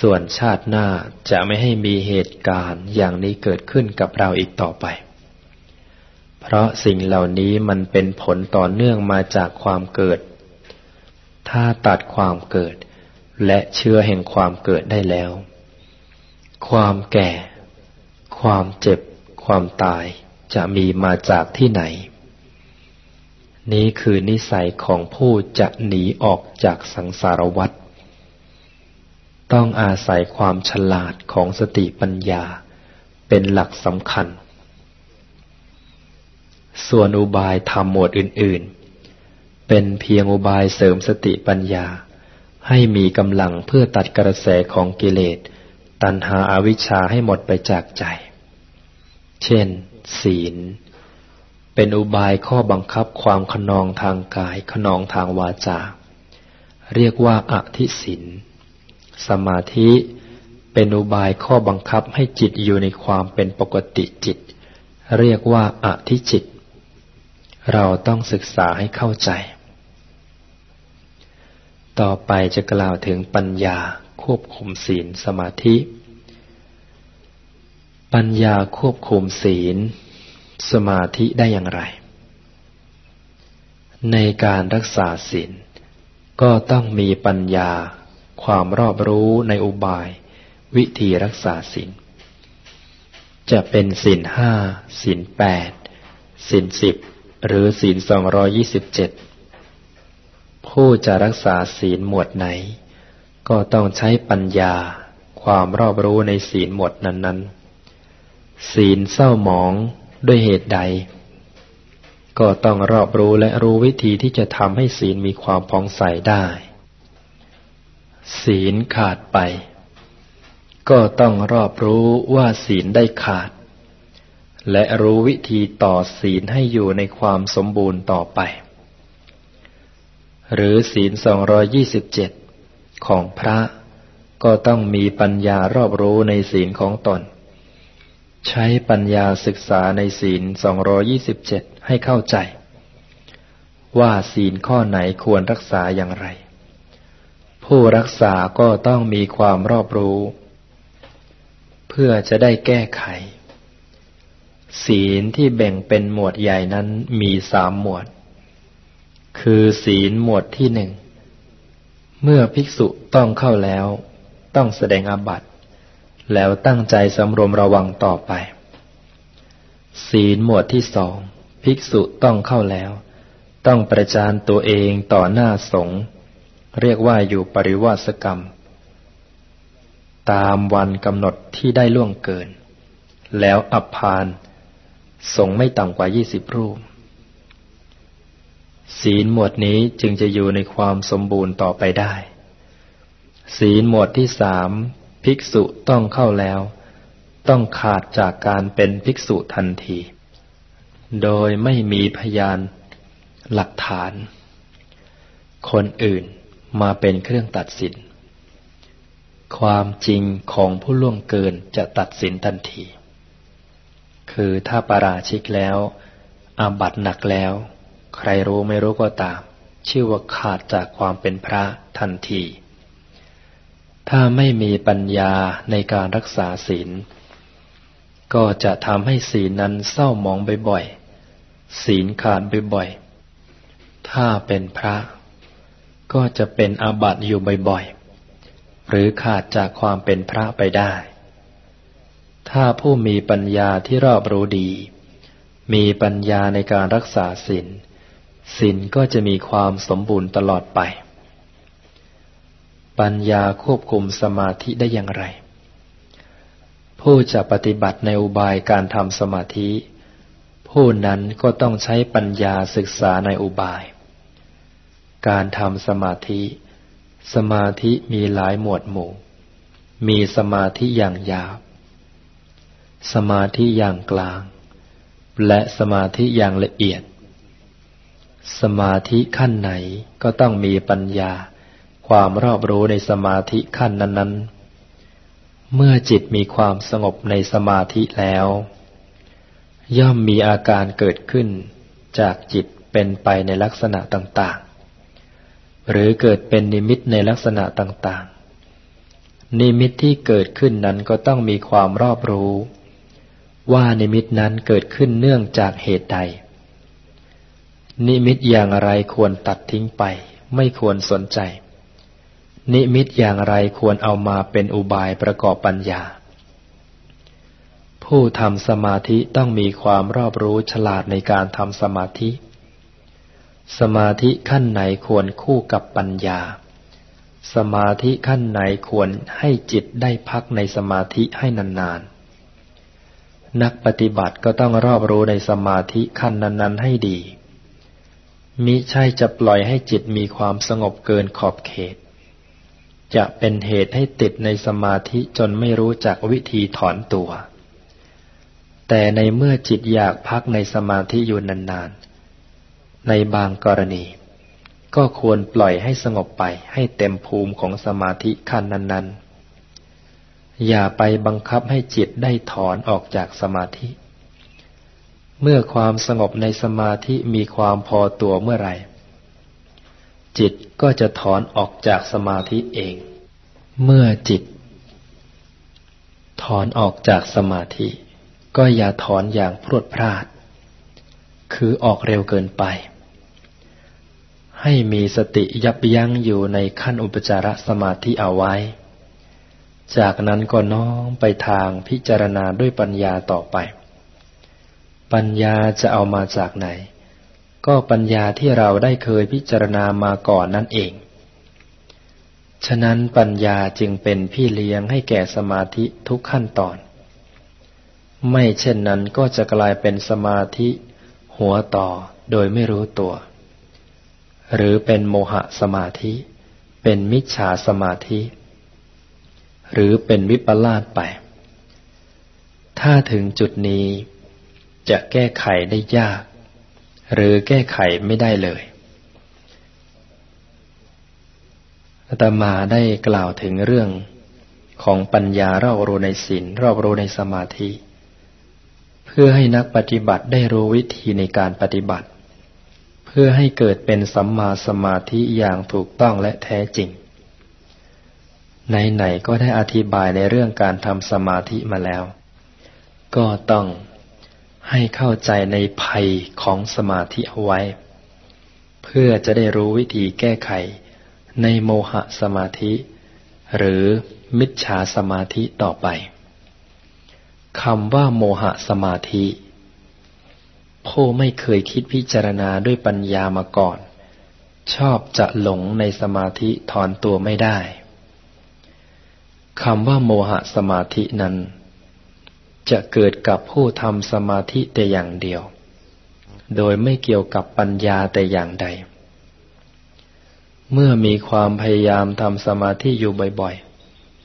ส่วนชาติหน้าจะไม่ให้มีเหตุการณ์อย่างนี้เกิดขึ้นกับเราอีกต่อไป เพราะสิ่งเหล่านี้มันเป็นผลต่อเนื่องมาจากความเกิด ถ้าตัดความเกิด และเชื้อแห่งความเกิดได้แล้ว ความแก่ ความเจ็บ ความตายจะมีมาจากที่ไหน นี้คือนิสัยของผู้จะหนีออกจากสังสารวัฏ ต้องอาศัยความฉลาดของสติปัญญา เป็นหลักสำคัญ ส่วนอุบายธรรมหมวดอื่น ๆ เป็นเพียงอุบายเสริมสติปัญญา ให้มีกำลังเพื่อตัดกระแสของกิเลส ตัณหาอาวิชชาให้หมดไปจากใจ เช่น ศีล เป็นอุบายข้อบังคับความขนองทางกายขนองทางวาจา เรียกว่าอธิศีล สมาธิเป็นอุบายข้อบังคับให้จิตอยู่ในความเป็นปกติจิต เรียกว่าอธิจิต เราต้องศึกษาให้เข้าใจ ต่อไปจะกล่าวถึงปัญญาควบคุมศีลสมาธิ ปัญญาควบคุมศีล สมาธิได้อย่างไร ในการรักษาศีลก็ต้องมีปัญญา ความรอบรู้ในอุบาย วิธีรักษาศีลจะเป็นศีลห้าศีลแปดศีลสิบหรือศีลสองรอยี่สิบเจ็ดผู้จะรักษาศีลหมวดไหน ก็ต้องใช้ปัญญา ความรอบรู้ในศีลหมวดนั้นๆ ศีลเศร้าหมองด้วยเหตุใด ก็ต้องรอบรู้และรู้วิธีที่จะทำให้ศีลมีความพองใสได้ ศีลขาดไป ก็ต้องรอบรู้ว่าศีลได้ขาด และรู้วิธีต่อศีลให้อยู่ในความสมบูรณ์ต่อไป หรือศีลสองรอยี่สิบเจ็ดของพระก็ต้องมีปัญญารอบรู้ในศีลของตน ใช้ปัญญาศึกษาในศีลสองรอยี่สิบเจ็ดให้เข้าใจ ว่าศีลข้อไหนควรรักษาอย่างไร ผู้รักษาก็ต้องมีความรอบรู้ เพื่อจะได้แก้ไข ศีลที่แบ่งเป็นหมวดใหญ่นั้นมีสามหมวด คือศีลหมวดที่หนึ่ง เมื่อภิกษุต้องเข้าแล้ว ต้องแสดงอาบัติ แล้วตั้งใจสำรวมระวังต่อไป ศีลหมวดที่สอง ภิกษุต้องเข้าแล้ว ต้องประจานตัวเองต่อหน้าสงฆ์ เรียกว่าอยู่ปริวาสกรรม ตามวันกำหนดที่ได้ล่วงเกิน แล้วอัพานส่งไม่ต่ำกว่ายี่สิบรูป ศีลหมวดนี้จึงจะอยู่ในความสมบูรณ์ต่อไปได้ ศีลหมวดที่สามภิกษุต้องเข้าแล้ว ต้องขาดจากการเป็นภิกษุทันที โดยไม่มีพยานหลักฐาน คนอื่น มาเป็นเครื่องตัดสิน ความจริงของผู้ล่วงเกินจะตัดสินทันที คือถ้าปราชิกแล้วอาบัตหนักแล้ว ใครรู้ไม่รู้ก็ตาม ชื่อว่าขาดจากความเป็นพระทันที ถ้าไม่มีปัญญาในการรักษาศีล ก็จะทำให้ศีลนั้นเศร้าหมองบ่อยๆศีลขาดบ่อยๆถ้าเป็นพระ ก็จะเป็นอาบัติอยู่บ่อยๆ หรือขาดจากความเป็นพระไปได้ ถ้าผู้มีปัญญาที่รอบรู้ดี มีปัญญาในการรักษาศีลศีลก็จะมีความสมบูรณ์ตลอดไป ปัญญาควบคุมสมาธิได้อย่างไร ผู้จะปฏิบัติในอุบายการทำสมาธิ ผู้นั้นก็ต้องใช้ปัญญาศึกษาในอุบาย การทำสมาธิ สมาธิมีหลายหมวดหมู่ มีสมาธิอย่างหยาบ สมาธิอย่างกลาง และสมาธิอย่างละเอียด สมาธิขั้นไหนก็ต้องมีปัญญา ความรอบรู้ในสมาธิขั้นนั้น ๆ เมื่อจิตมีความสงบในสมาธิแล้ว ย่อมมีอาการเกิดขึ้นจากจิตเป็นไปในลักษณะต่างๆ หรือเกิดเป็นนิมิตในลักษณะต่างๆ นิมิตที่เกิดขึ้นนั้นก็ต้องมีความรอบรู้ ว่านิมิตนั้นเกิดขึ้นเนื่องจากเหตุใด นิมิตอย่างไรควรตัดทิ้งไป ไม่ควรสนใจ นิมิตอย่างไรควรเอามาเป็นอุบายประกอบปัญญา ผู้ทำสมาธิต้องมีความรอบรู้ฉลาดในการทำสมาธิ สมาธิขั้นไหนควรคู่กับปัญญา สมาธิขั้นไหนควรให้จิตได้พักในสมาธิให้นานๆ นักปฏิบัติก็ต้องรอบรู้ในสมาธิขั้นนั้นๆ ให้ดี มิใช่จะปล่อยให้จิตมีความสงบเกินขอบเขต จะเป็นเหตุให้ติดในสมาธิจนไม่รู้จักวิธีถอนตัว แต่ในเมื่อจิตอยากพักในสมาธิอยู่นานๆ ในบางกรณี ก็ควรปล่อยให้สงบไปให้เต็มภูมิของสมาธิขั้นนั้น ๆ อย่าไปบังคับให้จิตได้ถอนออกจากสมาธิ เมื่อความสงบในสมาธิมีความพอตัวเมื่อไหร่ จิตก็จะถอนออกจากสมาธิเอง เมื่อจิต ถอนออกจากสมาธิ ก็อย่าถอนอย่างพรวดพลาดคือออกเร็วเกินไป ให้มีสติยับยั้งอยู่ในขั้นอุปจารสมาธิเอาไว้ จากนั้นก็น้อมไปทางพิจารณาด้วยปัญญาต่อไป ปัญญาจะเอามาจากไหน ก็ปัญญาที่เราได้เคยพิจารณามาก่อนนั่นเอง ฉะนั้นปัญญาจึงเป็นพี่เลี้ยงให้แก่สมาธิทุกขั้นตอน ไม่เช่นนั้นก็จะกลายเป็นสมาธิ หัวต่อโดยไม่รู้ตัว หรือเป็นโมหะสมาธิ เป็นมิจฉาสมาธิ หรือเป็นวิปลาสไป ถ้าถึงจุดนี้จะแก้ไขได้ยาก หรือแก้ไขไม่ได้เลยอาตมาได้กล่าวถึงเรื่องของปัญญารอบรู้ในศีลรอบรู้ในสมาธิ เพื่อให้นักปฏิบัติได้รู้วิธีในการปฏิบัติ พื่อให้เกิดเป็นสัมมาสมาธิอย่างถูกต้องและแท้จริง ไหนๆก็ได้อธิบายในเรื่องการทำสมาธิมาแล้ว ก็ต้องให้เข้าใจในภัยของสมาธิเอาไว้ เพื่อจะได้รู้วิธีแก้ไขในโมหะสมาธิ หรือมิจฉาสมาธิต่อไปคำว่าโมหะสมาธิ ผู้ไม่เคยคิดพิจารณาด้วยปัญญามาก่อน ชอบจะหลงในสมาธิถอนตัวไม่ได้คำว่าโมหะสมาธินั้น จะเกิดกับผู้ทำสมาธิแต่อย่างเดียว โดยไม่เกี่ยวกับปัญญาแต่อย่างใด เมื่อมีความพยายามทำสมาธิอยู่บ่อย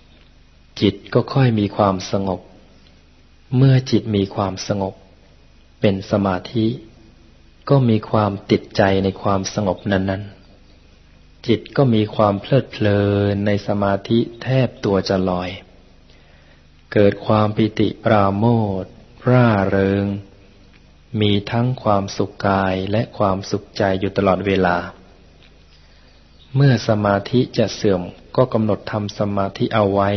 ๆ จิตก็ค่อยมีความสงบ เมื่อจิตมีความสงบ เป็นสมาธิ ก็มีความติดใจในความสงบนั้น ๆ จิตก็มีความเพลิดเพลินในสมาธิแทบตัวจะลอย เกิดความปิติปราโมทร่าเริง มีทั้งความสุขกายและความสุขใจอยู่ตลอดเวลา เมื่อสมาธิจะเสื่อมก็กำหนดทำสมาธิเอาไว้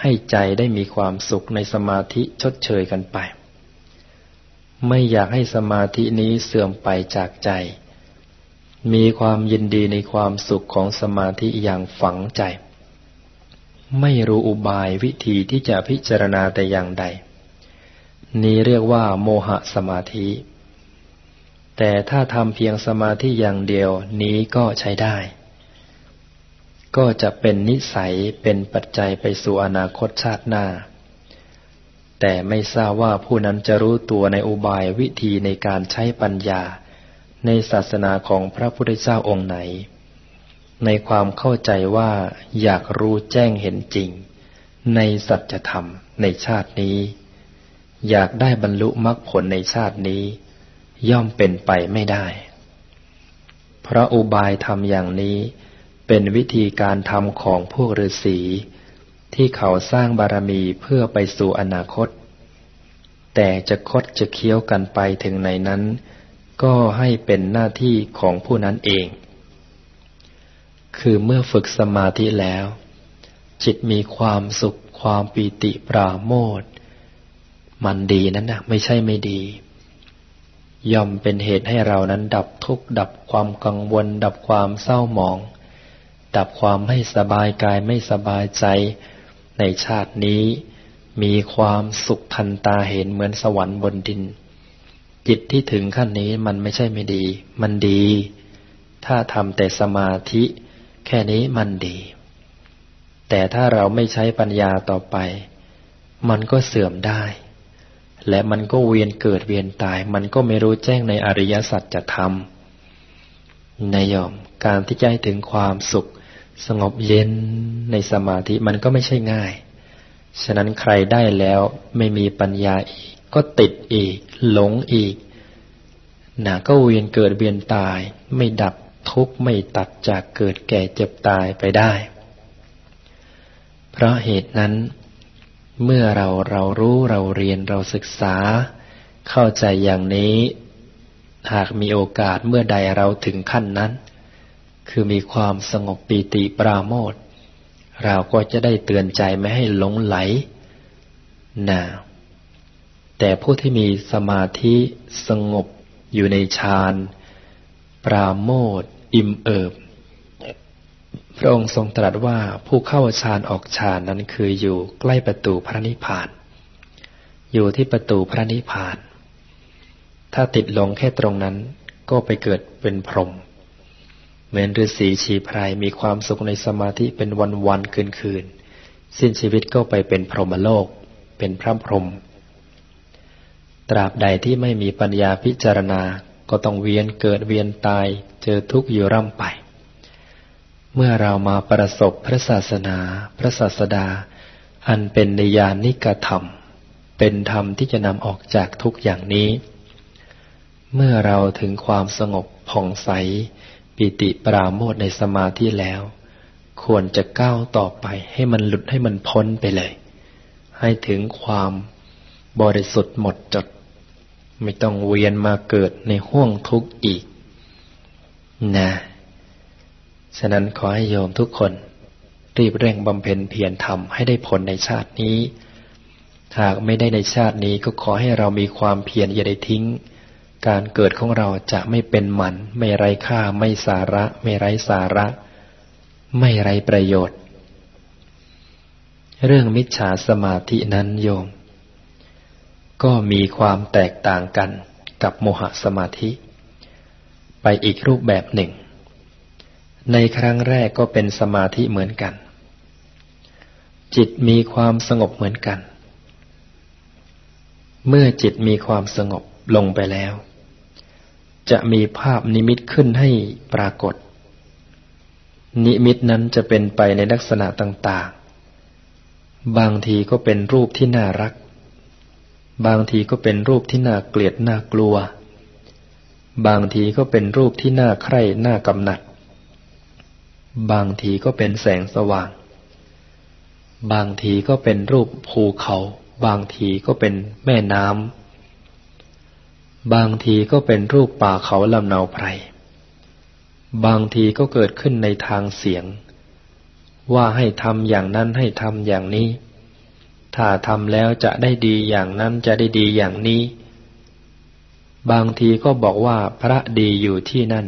ให้ใจได้มีความสุขในสมาธิชดเชยกันไป ไม่อยากให้สมาธินี้เสื่อมไปจากใจ มีความยินดีในความสุขของสมาธิอย่างฝังใจ ไม่รู้อุบายวิธีที่จะพิจารณาแต่อย่างใด นี้เรียกว่าโมหะสมาธิ แต่ถ้าทำเพียงสมาธิอย่างเดียวนี้ก็ใช้ได้ ก็จะเป็นนิสัยเป็นปัจจัยไปสู่อนาคตชาติหน้า แต่ไม่ทราบว่าผู้นั้นจะรู้ตัวในอุบายวิธีในการใช้ปัญญา ในศาสนาของพระพุทธเจ้าองค์ไหน ในความเข้าใจว่าอยากรู้แจ้งเห็นจริง ในสัจธรรมในชาตินี้ อยากได้บรรลุมรรคผลในชาตินี้ ย่อมเป็นไปไม่ได้เพราะอุบายทำอย่างนี้เป็นวิธีการทำของพวกฤาษี ที่เขาสร้างบารมีเพื่อไปสู่อนาคต แต่จะคดจะเคี้ยวกันไปถึงในนั้น ก็ให้เป็นหน้าที่ของผู้นั้นเอง คือเมื่อฝึกสมาธิแล้ว จิตมีความสุขความปีติปราโมทมันดีนั่นนะไม่ใช่ไม่ดี ย่อมเป็นเหตุให้เรานั้นดับทุกข์ดับความกังวล ดับความเศร้าหมอง ดับความไม่สบายกายไม่สบายใจ ในชาตินี้มีความสุขทันตาเห็นเหมือนสวรรค์บนดิน จิตที่ถึงขั้นนี้มันไม่ใช่ไม่ดี มันดี ถ้าทำแต่สมาธิ แค่นี้มันดี แต่ถ้าเราไม่ใช้ปัญญาต่อไป มันก็เสื่อมได้ และมันก็เวียนเกิดเวียนตาย มันก็ไม่รู้แจ้งในอริยสัจจะทำนายอมการที่จะให้ถึงความสุข สงบเย็นในสมาธิมันก็ไม่ใช่ง่าย ฉะนั้นใครได้แล้วไม่มีปัญญาอีก ก็ติดอีก หลงอีกหนาก็เวียนเกิดเวียนตาย ไม่ดับทุกข์ไม่ตัดจากเกิดแก่เจ็บตายไปได้ เพราะเหตุนั้น เมื่อเราเรารู้เราเรียนเราศึกษา เข้าใจอย่างนี้ หากมีโอกาสเมื่อใดเราถึงขั้นนั้น คือมีความสงบปีติปราโมทเราก็จะได้เตือนใจไม่ให้หลงไหลนะแต่ผู้ที่มีสมาธิสงบอยู่ในฌานปราโมทอิ่มเอิบ พระองค์ทรงตรัสว่าผู้เข้าฌานออกฌานนั้นคืออยู่ใกล้ประตูพระนิพพาน อยู่ที่ประตูพระนิพพาน ถ้าติดลงแค่ตรงนั้นก็ไปเกิดเป็นพรหม เหมือนฤาษีชีพรายมีความสุขในสมาธิเป็นวันวันคืนคืน สิ้นชีวิตก็ไปเป็นพรหมโลก เป็นพระพรหมตราบใดที่ไม่มีปัญญาพิจารณาก็ต้องเวียนเกิดเวียนตายเจอทุกข์อยู่ร่ำไป เมื่อเรามาประสบพระศาสนา พระศาสดา อันเป็นนิยานิกธรรม เป็นธรรมที่จะนำออกจากทุกอย่างนี้ เมื่อเราถึงความสงบผ่องใส ปิติปราโมทในสมาธิแล้ว ควรจะก้าวต่อไป ให้มันหลุดให้มันพ้นไปเลย ให้ถึงความบริสุทธิ์หมดจด ไม่ต้องเวียนมาเกิดในห่วงทุกข์อีก นะฉะนั้นขอให้โยมทุกคน รีบเร่งบำเพ็ญเพียรทำให้ได้ผลในชาตินี้ หากไม่ได้ในชาตินี้ก็ขอให้เรามีความเพียรอย่าได้ทิ้ง การเกิดของเราจะไม่เป็นหมัน ไม่ไร้ค่า ไม่สาระ ไม่ไร้สาระ ไม่ไร้ประโยชน์ เรื่องมิจฉาสมาธินั้นโยม ก็มีความแตกต่างกันกับโมหสมาธิ ไปอีกรูปแบบหนึ่ง ในครั้งแรกก็เป็นสมาธิเหมือนกัน จิตมีความสงบเหมือนกัน เมื่อจิตมีความสงบลงไปแล้ว จะมีภาพนิมิตขึ้นให้ปรากฏ นิมิตนั้นจะเป็นไปในลักษณะต่างๆ บางทีก็เป็นรูปที่น่ารัก บางทีก็เป็นรูปที่น่าเกลียดน่ากลัว บางทีก็เป็นรูปที่น่าใคร่น่ากำหนัด บางทีก็เป็นแสงสว่าง บางทีก็เป็นรูปภูเขา บางทีก็เป็นแม่น้ำ บางทีก็เป็นรูปป่าเขาลำเนาไพร บางทีก็เกิดขึ้นในทางเสียง ว่าให้ทำอย่างนั้นให้ทำอย่างนี้ ถ้าทำแล้วจะได้ดีอย่างนั้นจะได้ดีอย่างนี้ บางทีก็บอกว่าพระดีอยู่ที่นั่น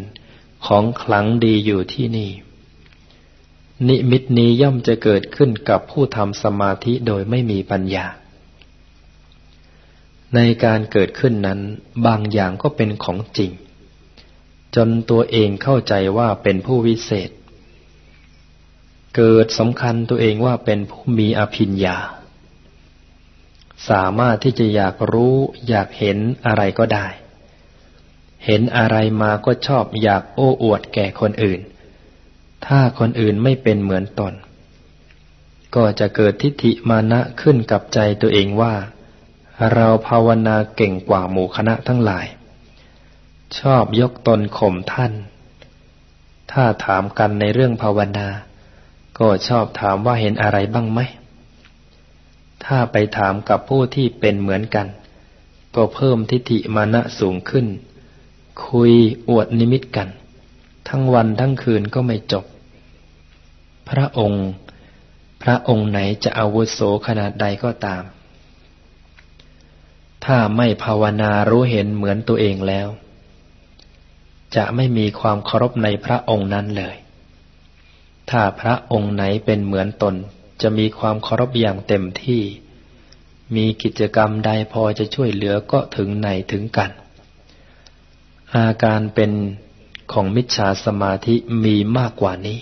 ของขลังดีอยู่ที่นี่ นิมิตนี้ย่อมจะเกิดขึ้นกับผู้ทำสมาธิโดยไม่มีปัญญา ในการเกิดขึ้นนั้น บางอย่างก็เป็นของจริง จนตัวเองเข้าใจว่าเป็นผู้วิเศษ เกิดสำคัญตัวเองว่าเป็นผู้มีอภิญญา สามารถที่จะอยากรู้อยากเห็นอะไรก็ได้ เห็นอะไรมาก็ชอบอยากโอ้อวดแก่คนอื่น ถ้าคนอื่นไม่เป็นเหมือนตน ก็จะเกิดทิฏฐิมานะขึ้นกับใจตัวเองว่า เราภาวนาเก่งกว่าหมู่คณะทั้งหลาย ชอบยกตนข่มท่าน ถ้าถามกันในเรื่องภาวนา ก็ชอบถามว่าเห็นอะไรบ้างไหม ถ้าไปถามกับผู้ที่เป็นเหมือนกัน ก็เพิ่มทิฏฐิมานะสูงขึ้น คุยอวดนิมิตกัน ทั้งวันทั้งคืนก็ไม่จบ พระองค์ พระองค์ไหนจะอาวุโสขนาดใดก็ตาม ถ้าไม่ภาวนารู้เห็นเหมือนตัวเองแล้ว จะไม่มีความเคารพในพระองค์นั้นเลย ถ้าพระองค์ไหนเป็นเหมือนตน จะมีความเคารพอย่างเต็มที่ มีกิจกรรมใดพอจะช่วยเหลือก็ถึงไหนถึงกัน อาการเป็นของมิจฉาสมาธิมีมากกว่านี้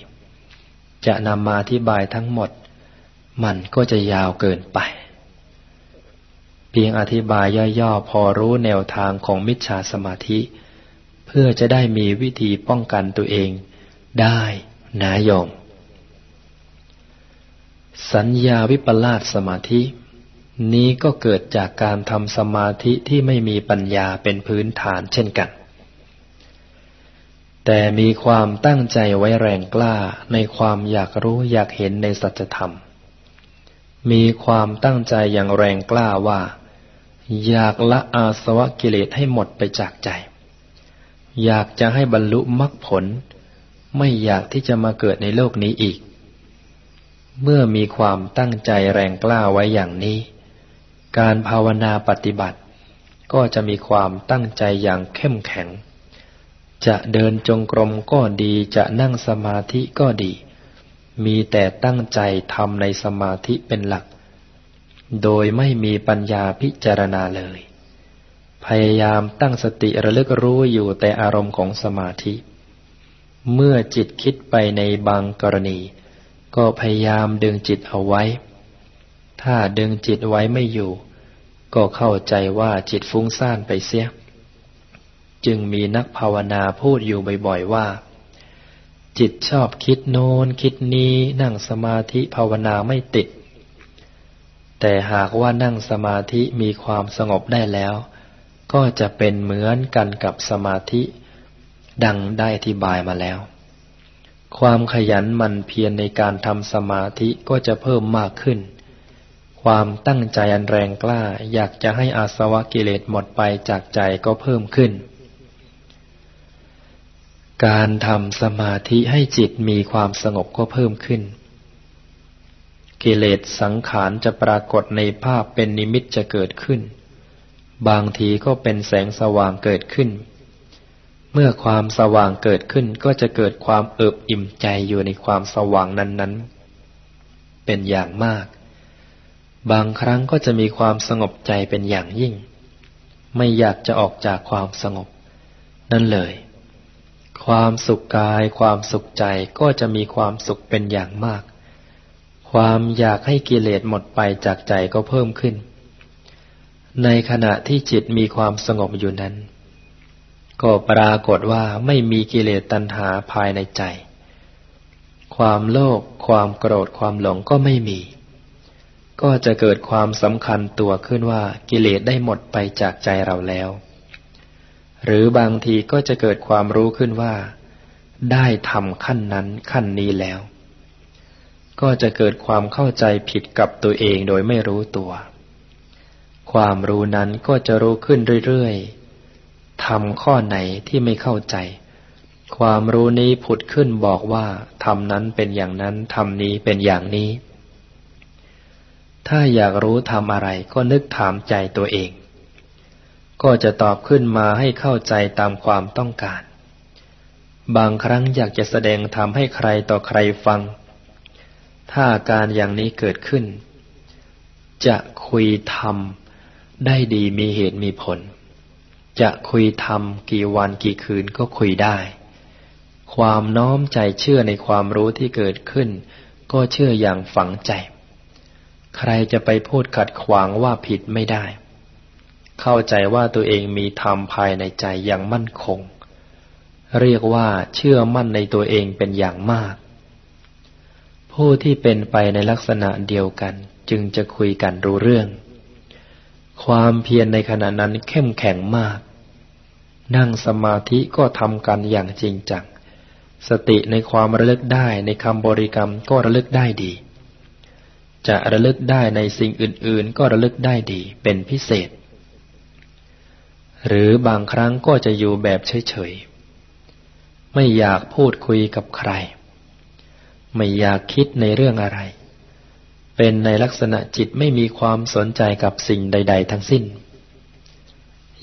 จะนำมาอธิบายทั้งหมด มันก็จะยาวเกินไป เพียงอธิบายย่อๆ พอรู้แนวทางของมิจฉาสมาธิ เพื่อจะได้มีวิธีป้องกันตัวเอง ได้นายม สัญญาวิปลาสสมาธิ นี้ก็เกิดจากการทำสมาธิที่ไม่มีปัญญาเป็นพื้นฐานเช่นกัน แต่มีความตั้งใจไว้แรงกล้าในความอยากรู้อยากเห็นในสัจธรรมมีความตั้งใจอย่างแรงกล้าว่า อยากละอาสวะกิเลสให้หมดไปจากใจ อยากจะให้บรรลุมรรคผล ไม่อยากที่จะมาเกิดในโลกนี้อีก เมื่อมีความตั้งใจแรงกล้าไว้อย่างนี้ การภาวนาปฏิบัติ ก็จะมีความตั้งใจอย่างเข้มแข็ง จะเดินจงกรมก็ดีจะนั่งสมาธิก็ดี มีแต่ตั้งใจทำในสมาธิเป็นหลัก โดยไม่มีปัญญาพิจารณาเลย พยายามตั้งสติระลึกรู้อยู่แต่อารมณ์ของสมาธิ เมื่อจิตคิดไปในบางกรณี ก็พยายามดึงจิตเอาไว้ ถ้าดึงจิตไว้ไม่อยู่ ก็เข้าใจว่าจิตฟุ้งซ่านไปเสีย จึงมีนักภาวนาพูดอยู่บ่อยๆว่า จิตชอบคิดโน้นคิดนี้นั่งสมาธิภาวนาไม่ติด แต่หากว่านั่งสมาธิมีความสงบได้แล้ว ก็จะเป็นเหมือนกันกับสมาธิ ดังได้อธิบายมาแล้ว ความขยันมันเพียรในการทำสมาธิก็จะเพิ่มมากขึ้น ความตั้งใจอันแรงกล้าอยากจะให้อาสวะกิเลสหมดไปจากใจก็เพิ่มขึ้น การทำสมาธิให้จิตมีความสงบก็เพิ่มขึ้น กิเลสสังขารจะปรากฏในภาพเป็นนิมิตจะเกิดขึ้น บางทีก็เป็นแสงสว่างเกิดขึ้น เมื่อความสว่างเกิดขึ้นก็จะเกิดความเอิบอิ่มใจอยู่ในความสว่างนั้นๆ เป็นอย่างมาก บางครั้งก็จะมีความสงบใจเป็นอย่างยิ่ง ไม่อยากจะออกจากความสงบ นั่นเลย ความสุขกายความสุขใจก็จะมีความสุขเป็นอย่างมาก ความอยากให้กิเลสหมดไปจากใจก็เพิ่มขึ้น ในขณะที่จิตมีความสงบอยู่นั้น ก็ปรากฏว่าไม่มีกิเลสตัณหาภายในใจ ความโลภความโกรธความหลงก็ไม่มี ก็จะเกิดความสำคัญตัวขึ้นว่ากิเลสได้หมดไปจากใจเราแล้ว หรือบางทีก็จะเกิดความรู้ขึ้นว่า ได้ทำขั้นนั้นขั้นนี้แล้ว ก็จะเกิดความเข้าใจผิดกับตัวเองโดยไม่รู้ตัว ความรู้นั้นก็จะรู้ขึ้นเรื่อยๆทำข้อไหนที่ไม่เข้าใจ ความรู้นี้ผุดขึ้นบอกว่าทำนั้นเป็นอย่างนั้นทำนี้เป็นอย่างนี้ ถ้าอยากรู้ทำอะไรก็นึกถามใจตัวเอง ก็จะตอบขึ้นมาให้เข้าใจตามความต้องการ บางครั้งอยากจะแสดงทำให้ใครต่อใครฟัง ถ้าการอย่างนี้เกิดขึ้น จะคุยทำได้ดีมีเหตุมีผล จะคุยทำกี่วันกี่คืนก็คุยได้ ความน้อมใจเชื่อในความรู้ที่เกิดขึ้น ก็เชื่ออย่างฝังใจ ใครจะไปพูดขัดขวางว่าผิดไม่ได้ เข้าใจว่าตัวเองมีธรรมภายในใจอย่างมั่นคง เรียกว่าเชื่อมั่นในตัวเองเป็นอย่างมาก ผู้ที่เป็นไปในลักษณะเดียวกัน จึงจะคุยกันรู้เรื่อง ความเพียรในขณะนั้นเข้มแข็งมาก นั่งสมาธิก็ทำกันอย่างจริงจัง สติในความระลึกได้ในคำบริกรรมก็ระลึกได้ดี จะระลึกได้ในสิ่งอื่น ๆ ก็ระลึกได้ดีเป็นพิเศษ หรือบางครั้งก็จะอยู่แบบเฉย ๆ ไม่อยากพูดคุยกับใคร ไม่อยากคิดในเรื่องอะไร เป็นในลักษณะจิตไม่มีความสนใจกับสิ่งใด ๆ ทั้งสิ้น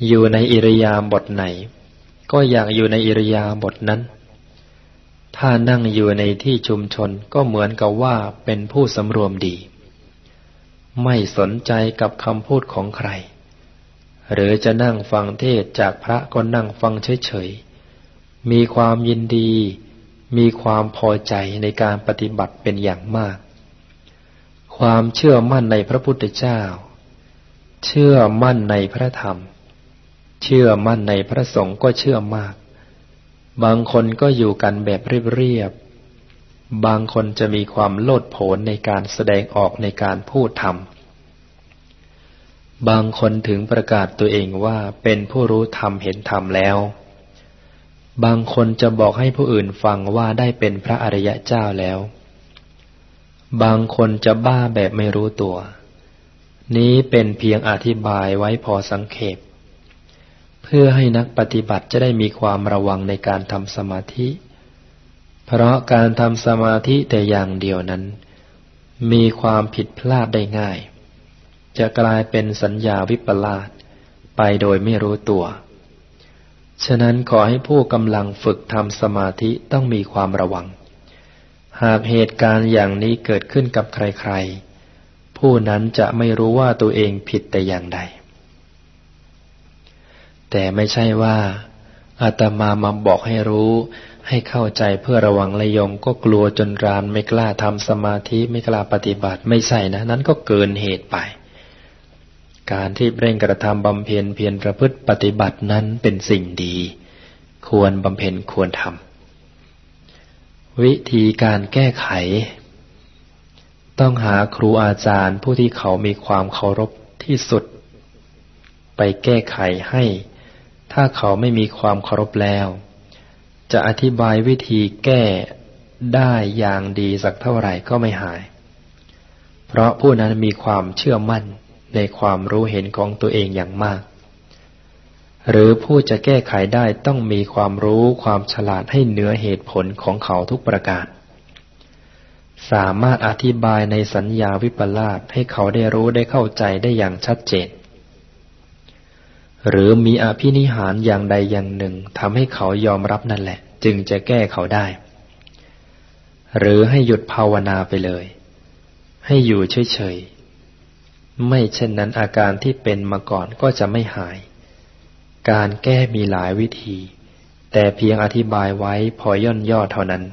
อยู่ในอิริยาบถไหน ก็อยากอยู่ในอิริยาบถนั้น ถ้านั่งอยู่ในที่ชุมชนก็เหมือนกับว่าเป็นผู้สำรวมดี ไม่สนใจกับคำพูดของใคร หรือจะนั่งฟังเทศจากพระก็นั่งฟังเฉยๆ มีความยินดี มีความพอใจในการปฏิบัติเป็นอย่างมาก ความเชื่อมั่นในพระพุทธเจ้า เชื่อมั่นในพระธรรม เชื่อมั่นในพระสงฆ์ก็เชื่อมาก บางคนก็อยู่กันแบบเรียบๆ บางคนจะมีความโลดโผนในการแสดงออกในการพูดธรรม บางคนถึงประกาศตัวเองว่าเป็นผู้รู้ธรรมเห็นธรรมแล้ว บางคนจะบอกให้ผู้อื่นฟังว่าได้เป็นพระอริยะเจ้าแล้ว บางคนจะบ้าแบบไม่รู้ตัว นี้เป็นเพียงอธิบายไว้พอสังเขป เพื่อให้นักปฏิบัติจะได้มีความระวังในการทำสมาธิ เพราะการทำสมาธิแต่อย่างเดียวนั้น มีความผิดพลาดได้ง่าย จะกลายเป็นสัญญาวิปลาสไปโดยไม่รู้ตัว ฉะนั้นขอให้ผู้กำลังฝึกทำสมาธิต้องมีความระวัง หากเหตุการณ์อย่างนี้เกิดขึ้นกับใครๆ ผู้นั้นจะไม่รู้ว่าตัวเองผิดแต่อย่างใด แต่ไม่ใช่ว่าอาตมามาบอกให้รู้ให้เข้าใจเพื่อระวังระยงก็กลัวจนรานไม่กล้าทำสมาธิไม่กล้าปฏิบัติไม่ใช่นะ นั้นก็เกินเหตุไป การที่เร่งกระทำบำเพ็ญเพียรประพฤติปฏิบัตินั้นเป็นสิ่งดี ควรบำเพ็ญควรทำวิธีการแก้ไข ต้องหาครูอาจารย์ผู้ที่เขามีความเคารพที่สุด ไปแก้ไขให้ ถ้าเขาไม่มีความเคารพแล้ว จะอธิบายวิธีแก้ได้อย่างดีสักเท่าไหร่ก็ไม่หาย เพราะผู้นั้นมีความเชื่อมั่น ในความรู้เห็นของตัวเองอย่างมาก หรือผู้จะแก้ไขได้ต้องมีความรู้ความฉลาดให้เหนือเหตุผลของเขาทุกประการ สามารถอธิบายในสัญญาวิปลาสให้เขาได้รู้ได้เข้าใจได้อย่างชัดเจน หรือมีอภินิหารอย่างใดอย่างหนึ่งทำให้เขายอมรับนั่นแหละ จึงจะแก้เขาได้ หรือให้หยุดภาวนาไปเลย ให้อยู่เฉยๆ ไม่เช่นนั้นอาการที่เป็นมาก่อนก็จะไม่หาย การแก้มีหลายวิธี แต่เพียงอธิบายไว้พอย่นย่อเท่านั้น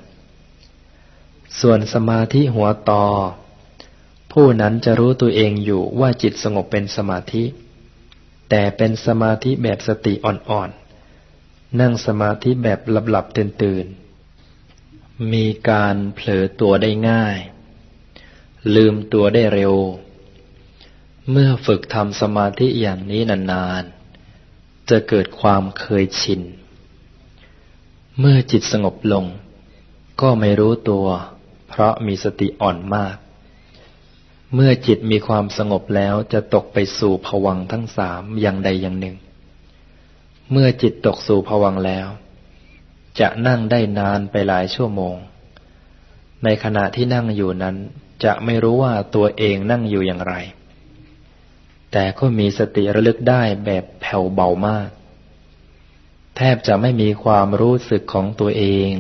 ส่วนสมาธิหัวต่อ ผู้นั้นจะรู้ตัวเองอยู่ว่าจิตสงบเป็นสมาธิ แต่เป็นสมาธิแบบสติอ่อนๆ นั่งสมาธิแบบหลับๆตื่นๆ มีการเผลอตัวได้ง่าย ลืมตัวได้เร็ว เมื่อฝึกทำสมาธิอย่างนี้นานๆ จะเกิดความเคยชิน เมื่อจิตสงบลง ก็ไม่รู้ตัว เพราะมีสติอ่อนมาก เมื่อจิตมีความสงบแล้วจะตกไปสู่ผวังทั้งสามอย่างใดอย่างหนึ่ง เมื่อจิตตกสู่ผวังแล้ว จะนั่งได้นานไปหลายชั่วโมง ในขณะที่นั่งอยู่นั้นจะไม่รู้ว่าตัวเองนั่งอยู่อย่างไร แต่ก็มีสติระลึกได้แบบแผ่วเบามาก แทบจะไม่มีความรู้สึกของตัวเอง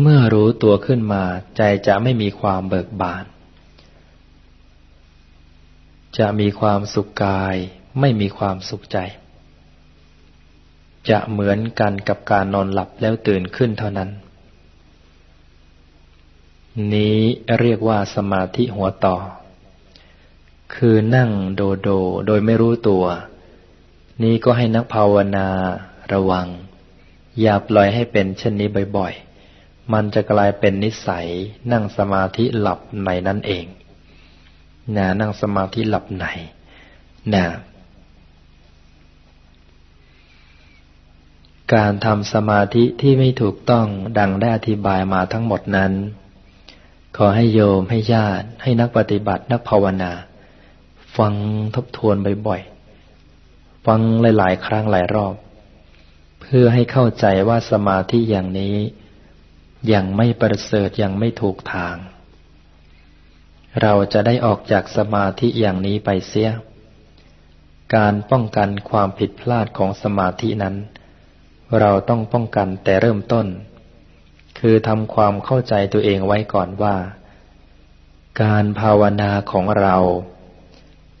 เมื่อรู้ตัวขึ้นมาใจจะไม่มีความเบิกบาน จะมีความสุขกายไม่มีความสุขใจ จะเหมือนกันกับการนอนหลับแล้วตื่นขึ้นเท่านั้น นี้เรียกว่าสมาธิหัวต่อ คือนั่งโดโดโดยไม่รู้ตัว นี้ก็ให้นักภาวนาระวัง อย่าปล่อยให้เป็นเช่นนี้บ่อยๆ มันจะกลายเป็นนิสัย นั่งสมาธิหลับในนั่นเองนะนั่งสมาธิหลับในนะการทำสมาธิที่ไม่ถูกต้องดังได้อธิบายมาทั้งหมดนั้น ขอให้โยมให้ญาติให้นักปฏิบัตินักภาวนา ฟังทบทวนบ่อยๆ ฟังหลายๆ ครั้งหลายรอบ เพื่อให้เข้าใจว่าสมาธิอย่างนี้ยังไม่ประเสริฐยังไม่ถูกทาง เราจะได้ออกจากสมาธิอย่างนี้ไปเสีย การป้องกันความผิดพลาดของสมาธินั้น เราต้องป้องกันแต่เริ่มต้น คือทำความเข้าใจตัวเองไว้ก่อนว่า การภาวนาของเรา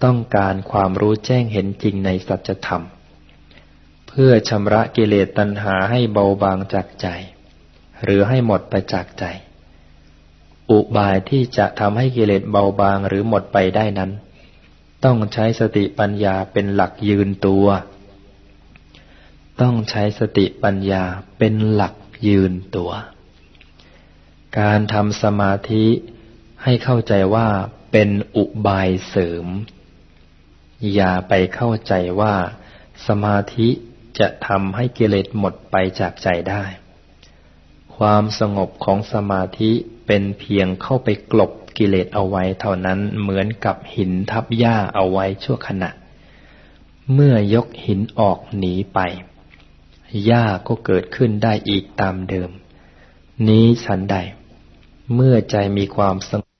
ต้องการความรู้แจ้งเห็นจริงในสัจธรรม เพื่อชำระกิเลสตัณหาให้เบาบางจากใจ หรือให้หมดไปจากใจ อุบายที่จะทำให้กิเลสเบาบางหรือหมดไปได้นั้น ต้องใช้สติปัญญาเป็นหลักยืนตัว ต้องใช้สติปัญญาเป็นหลักยืนตัว การทำสมาธิให้เข้าใจว่าเป็นอุบายเสริม อย่าไปเข้าใจว่าสมาธิจะทำให้กิเลสหมดไปจากใจได้ ความสงบของสมาธิเป็นเพียงเข้าไปกลบกิเลสเอาไว้เท่านั้นเหมือนกับหินทับหญ้าเอาไว้ชั่วขณะ เมื่อยกหินออกหนีไป หญ้าก็เกิดขึ้นได้อีกตามเดิม นี้ฉันใด เมื่อใจมีความสงบ